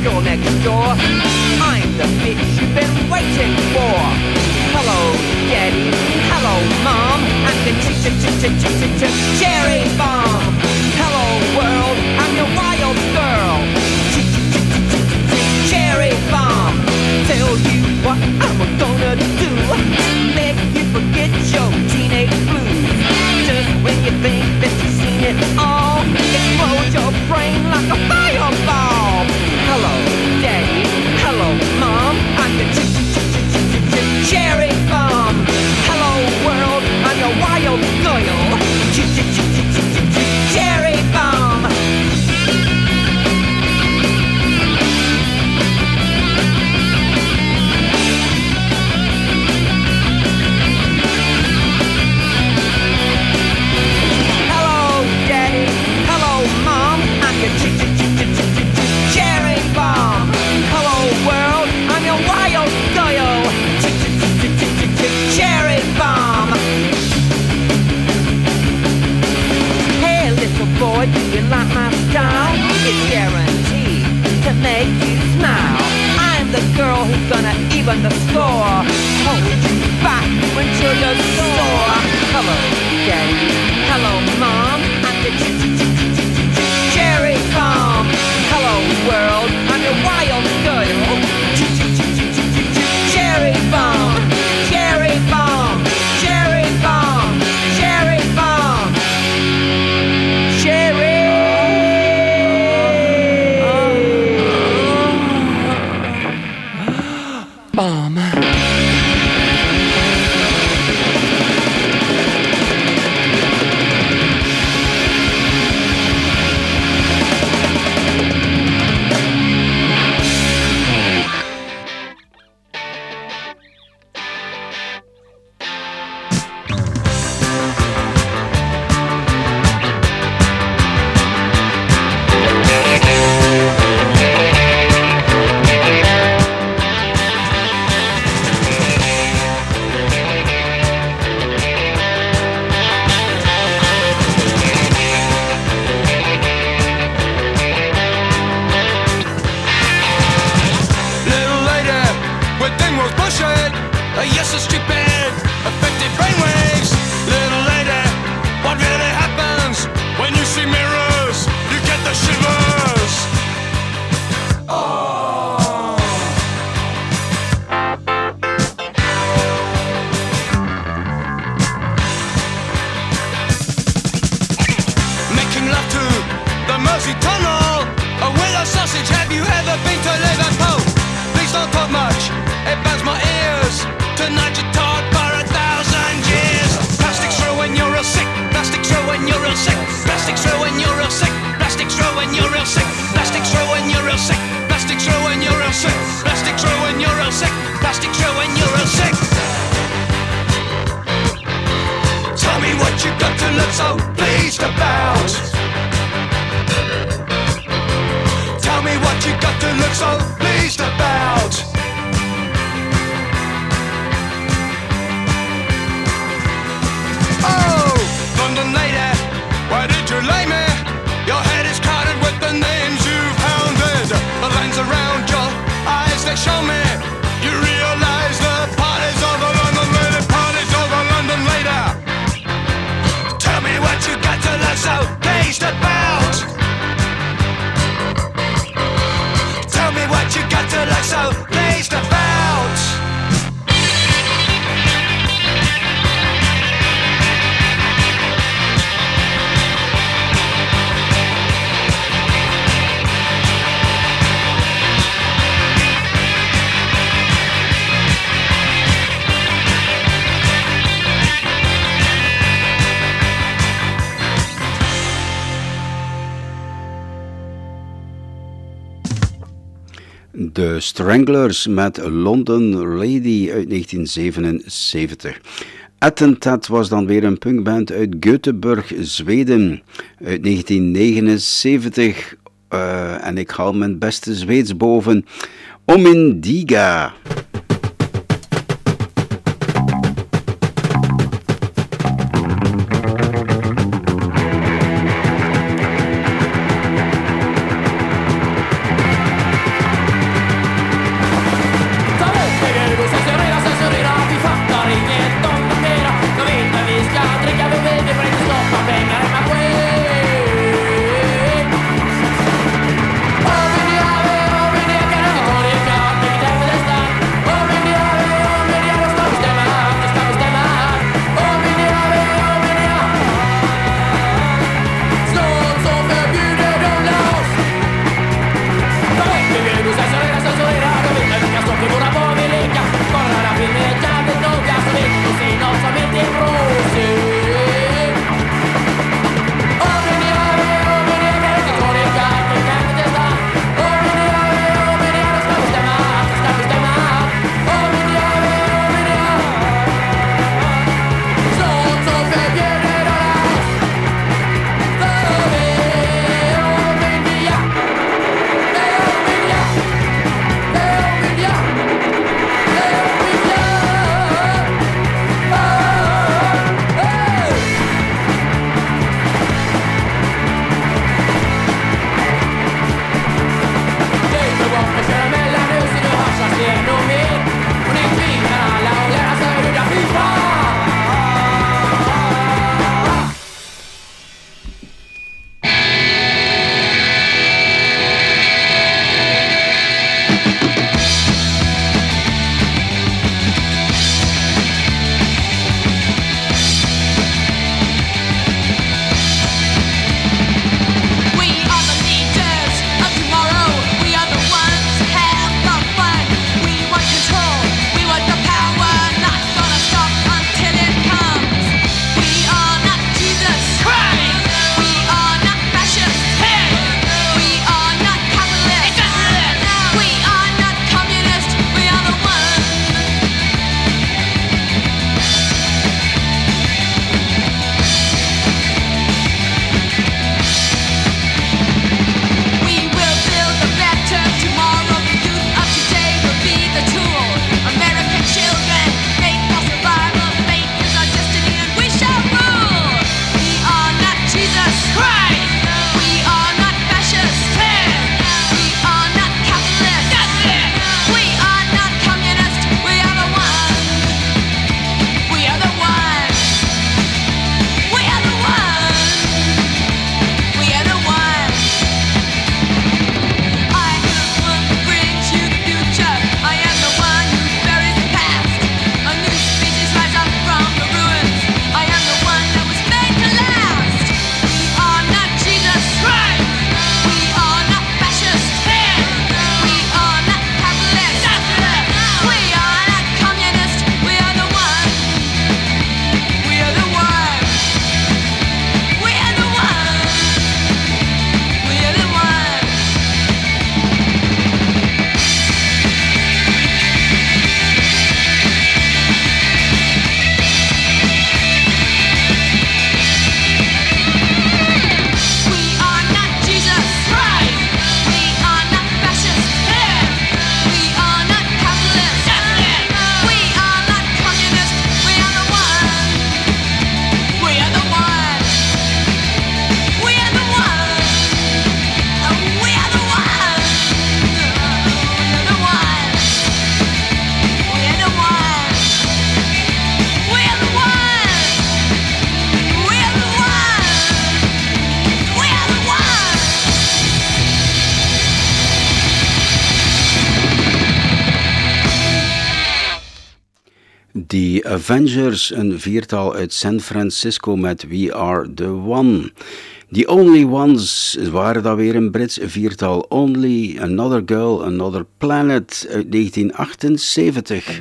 you're next door. I'm the bitch you've been waiting for. Hello, Daddy. Hello, Mom. I'm the ch ch ch ch cherry bomb. Hello, world. I'm your wild girl. Cherry bomb. Tell you what I'm gonna do. Make you forget your teenage blues. Just when you think that you've seen it all. underscore Stranglers met London Lady uit 1977. Attentat was dan weer een punkband uit Göteborg, Zweden, uit 1979. Eh, en ik haal mijn beste Zweeds boven. Omindiga. Diga. Avengers, een viertal uit San Francisco met We Are The One. The Only Ones waren dat weer een Brits viertal Only, Another Girl, Another Planet uit 1978.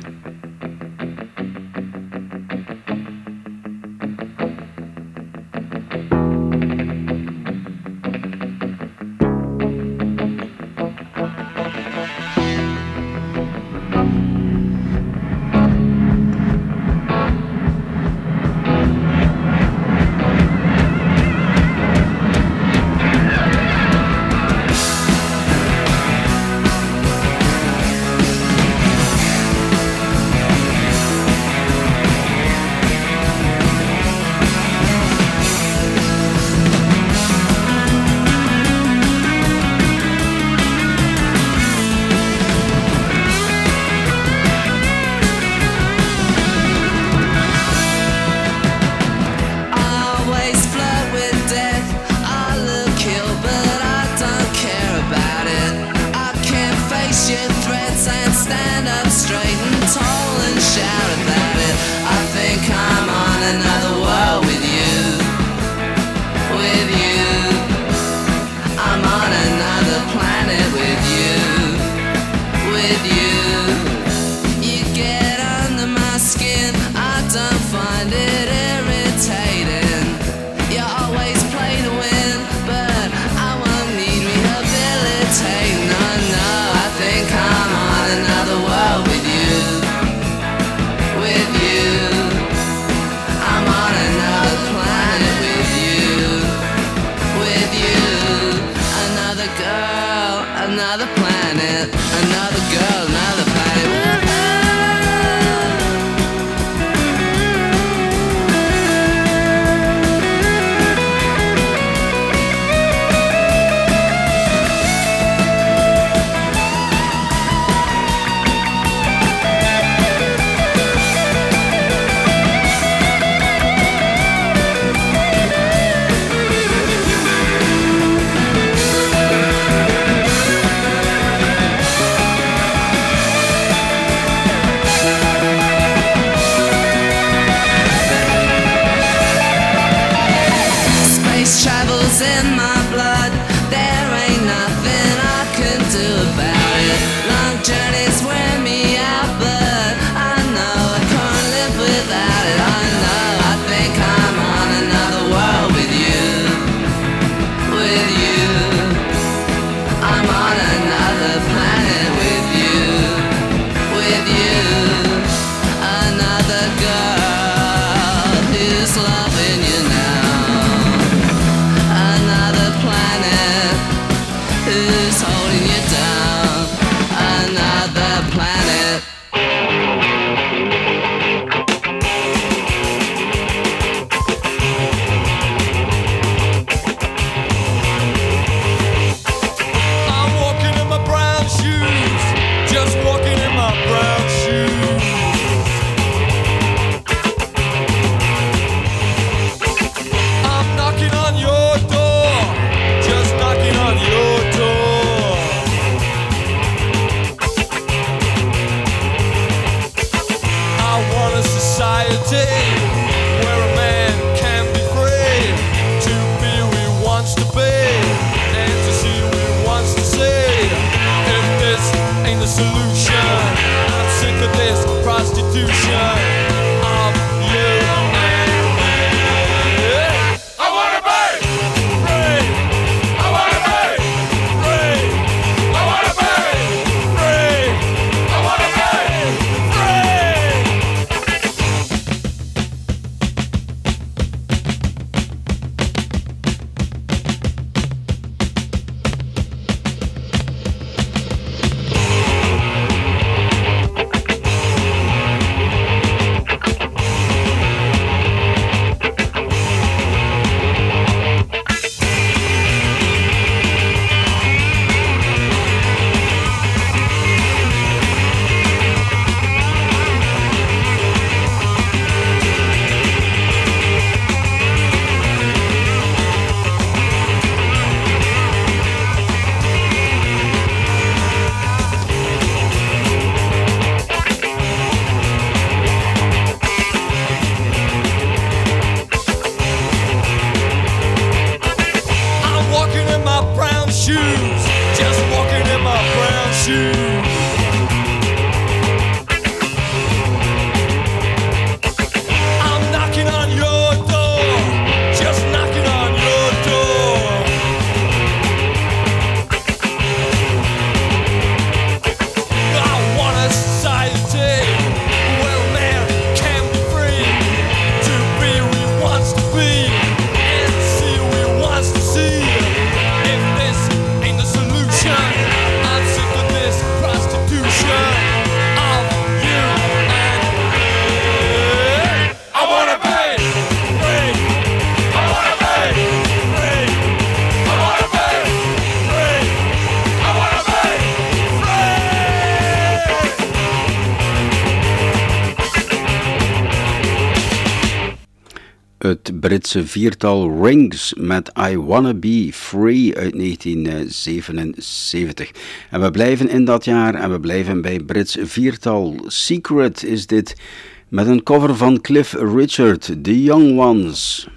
shoes, just walking in my brown shoes. Britse viertal Rings met I Wanna Be Free uit 1977. En we blijven in dat jaar en we blijven bij Brits viertal. Secret is dit met een cover van Cliff Richard, The Young Ones.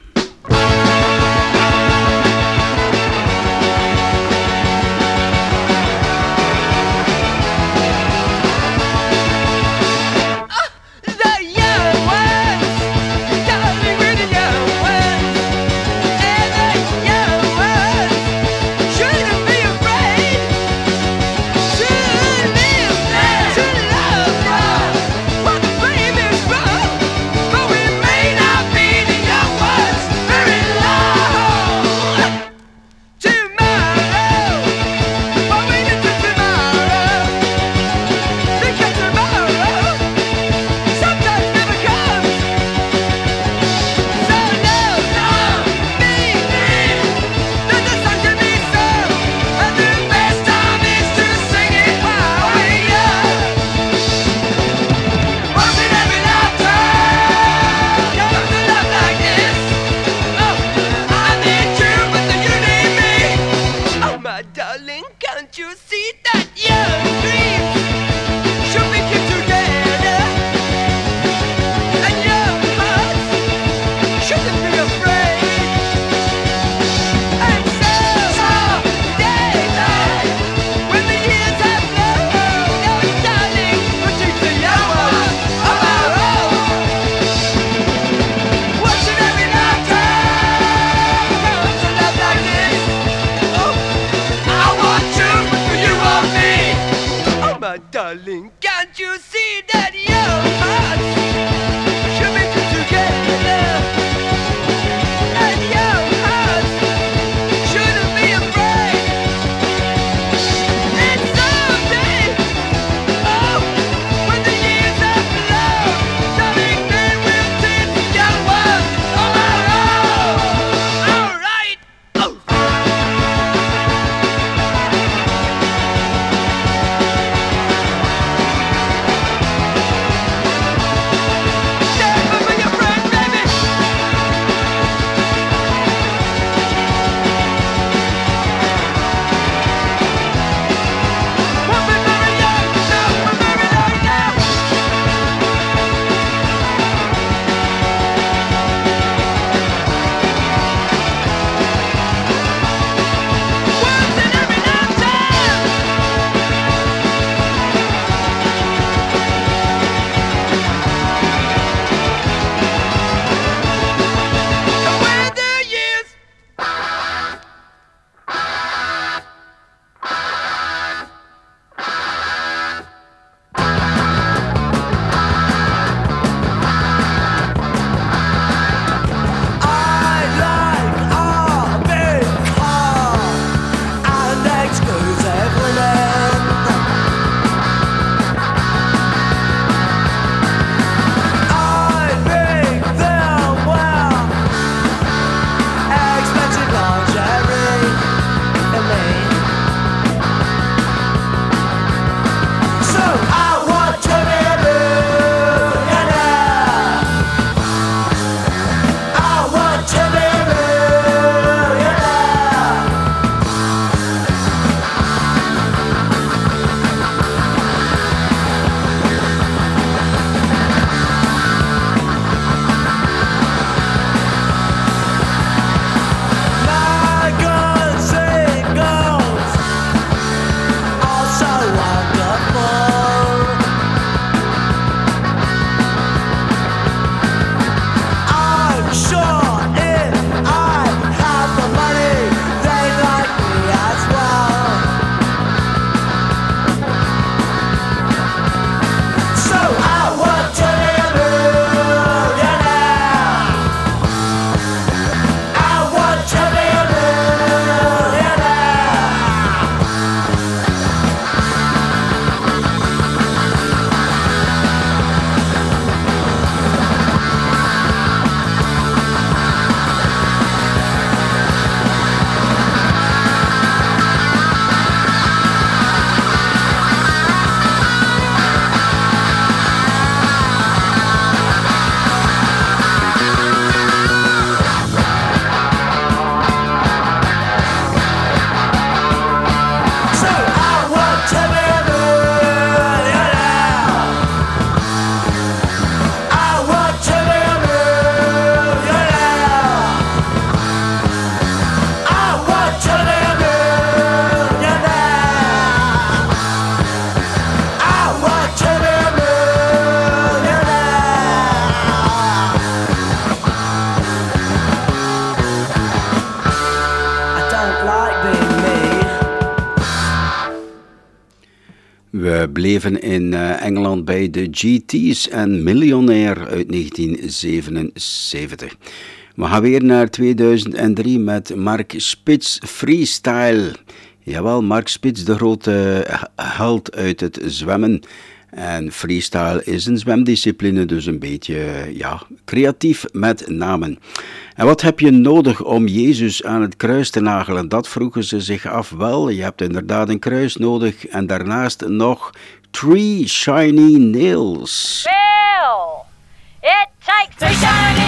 bleven in eh, Engeland bij de GT's en Millionaire uit 1977. We gaan weer naar 2003 met Mark Spitz Freestyle. Jawel, Mark Spitz, de grote held uit het zwemmen. En freestyle is een zwemdiscipline, dus een beetje ja, creatief met namen. En wat heb je nodig om Jezus aan het kruis te nagelen? Dat vroegen ze zich af. Wel, je hebt inderdaad een kruis nodig en daarnaast nog three shiny nails. It takes three shiny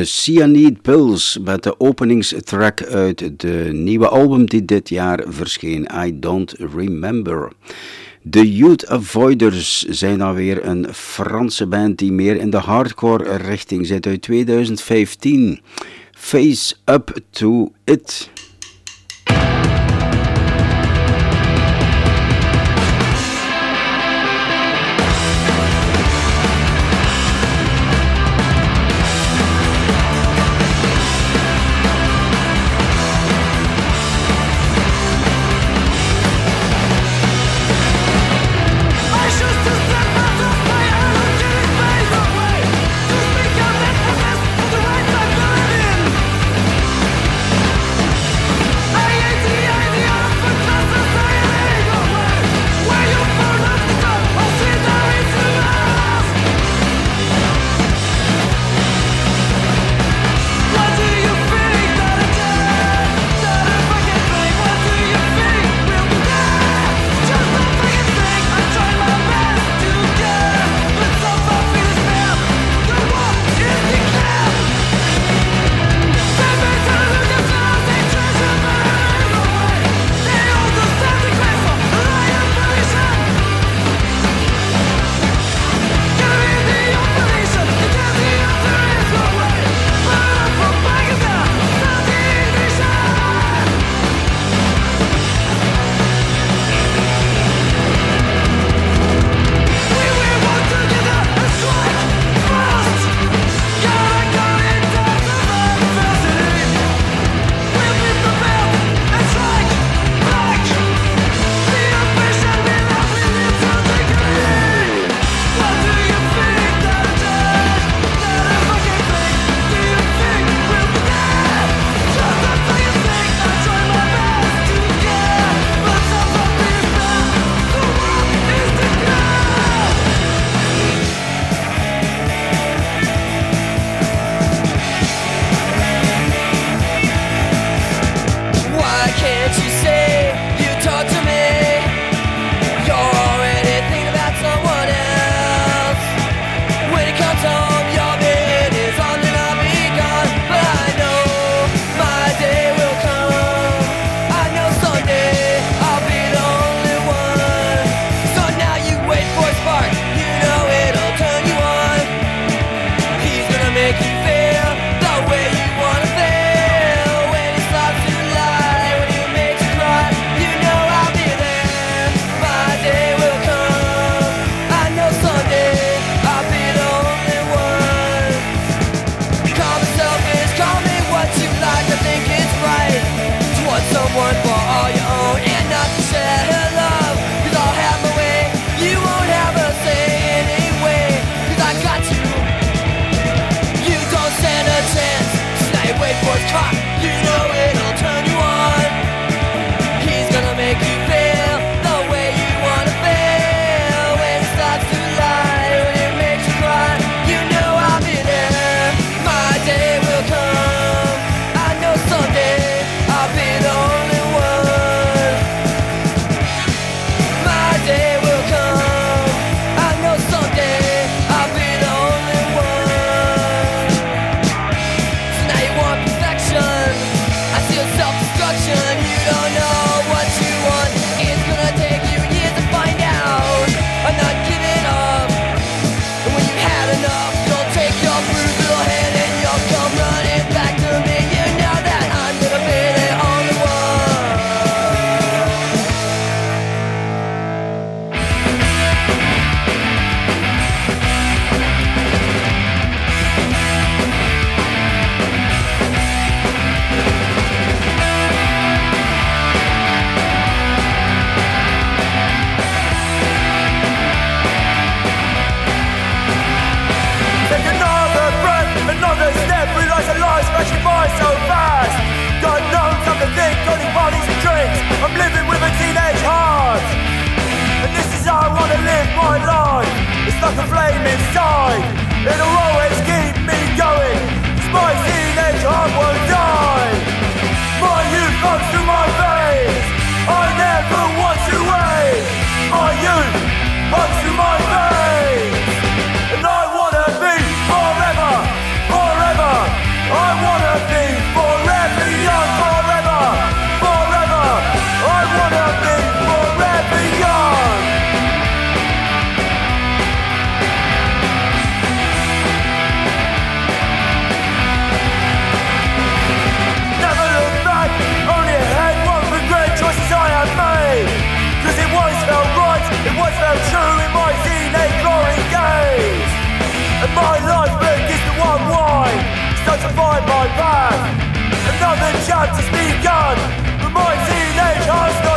De Cyanide Pills met de openingstrack uit de nieuwe album die dit jaar verscheen, I Don't Remember. De Youth Avoiders zijn dan weer een Franse band die meer in de hardcore richting zit uit 2015. Face Up to It. in a row. justify my past. Another chance to speak on my teenage husband.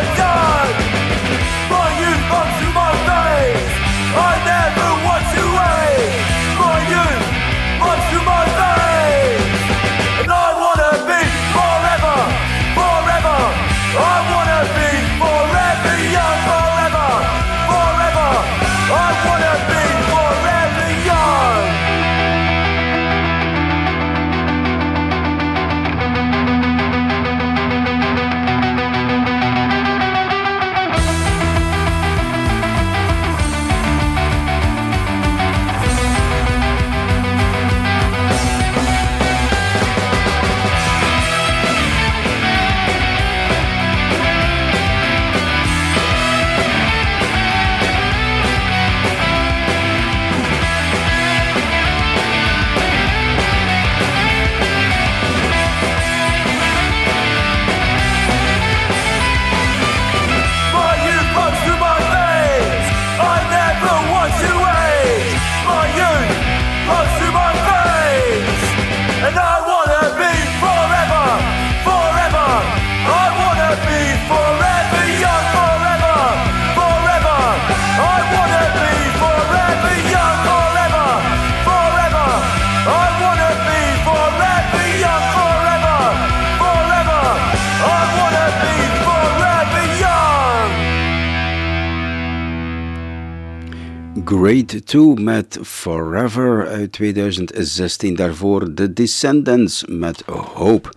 Grade 2 met Forever uit 2016. Daarvoor The Descendants met Hope.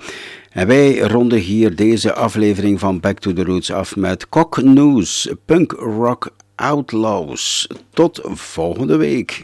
En wij ronden hier deze aflevering van Back to the Roots af met Cock News, Punk Rock Outlaws. Tot volgende week.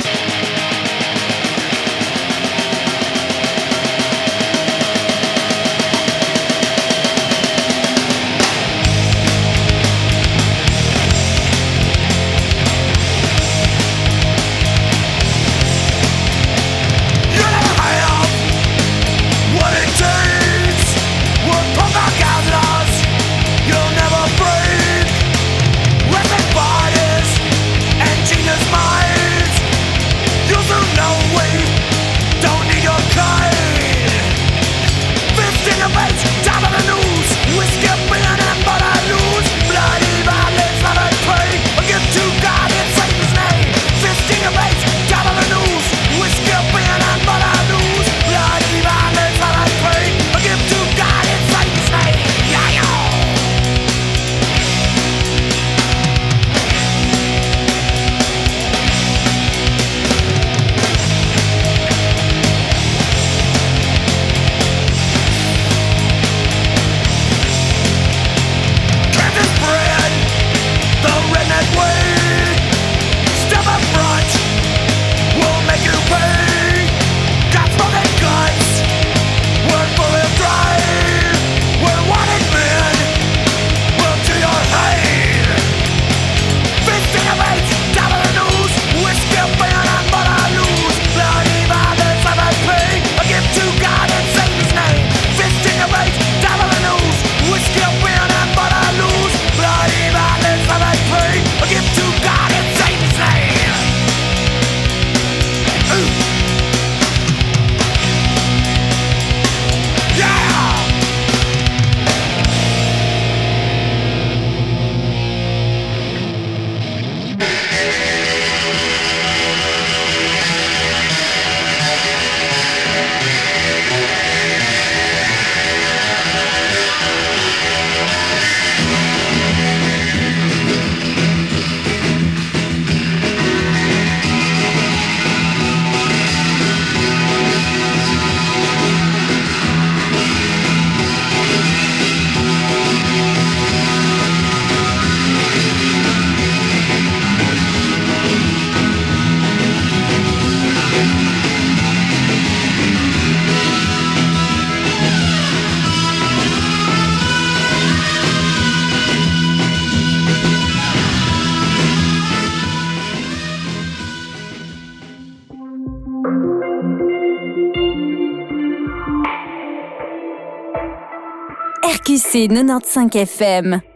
95FM.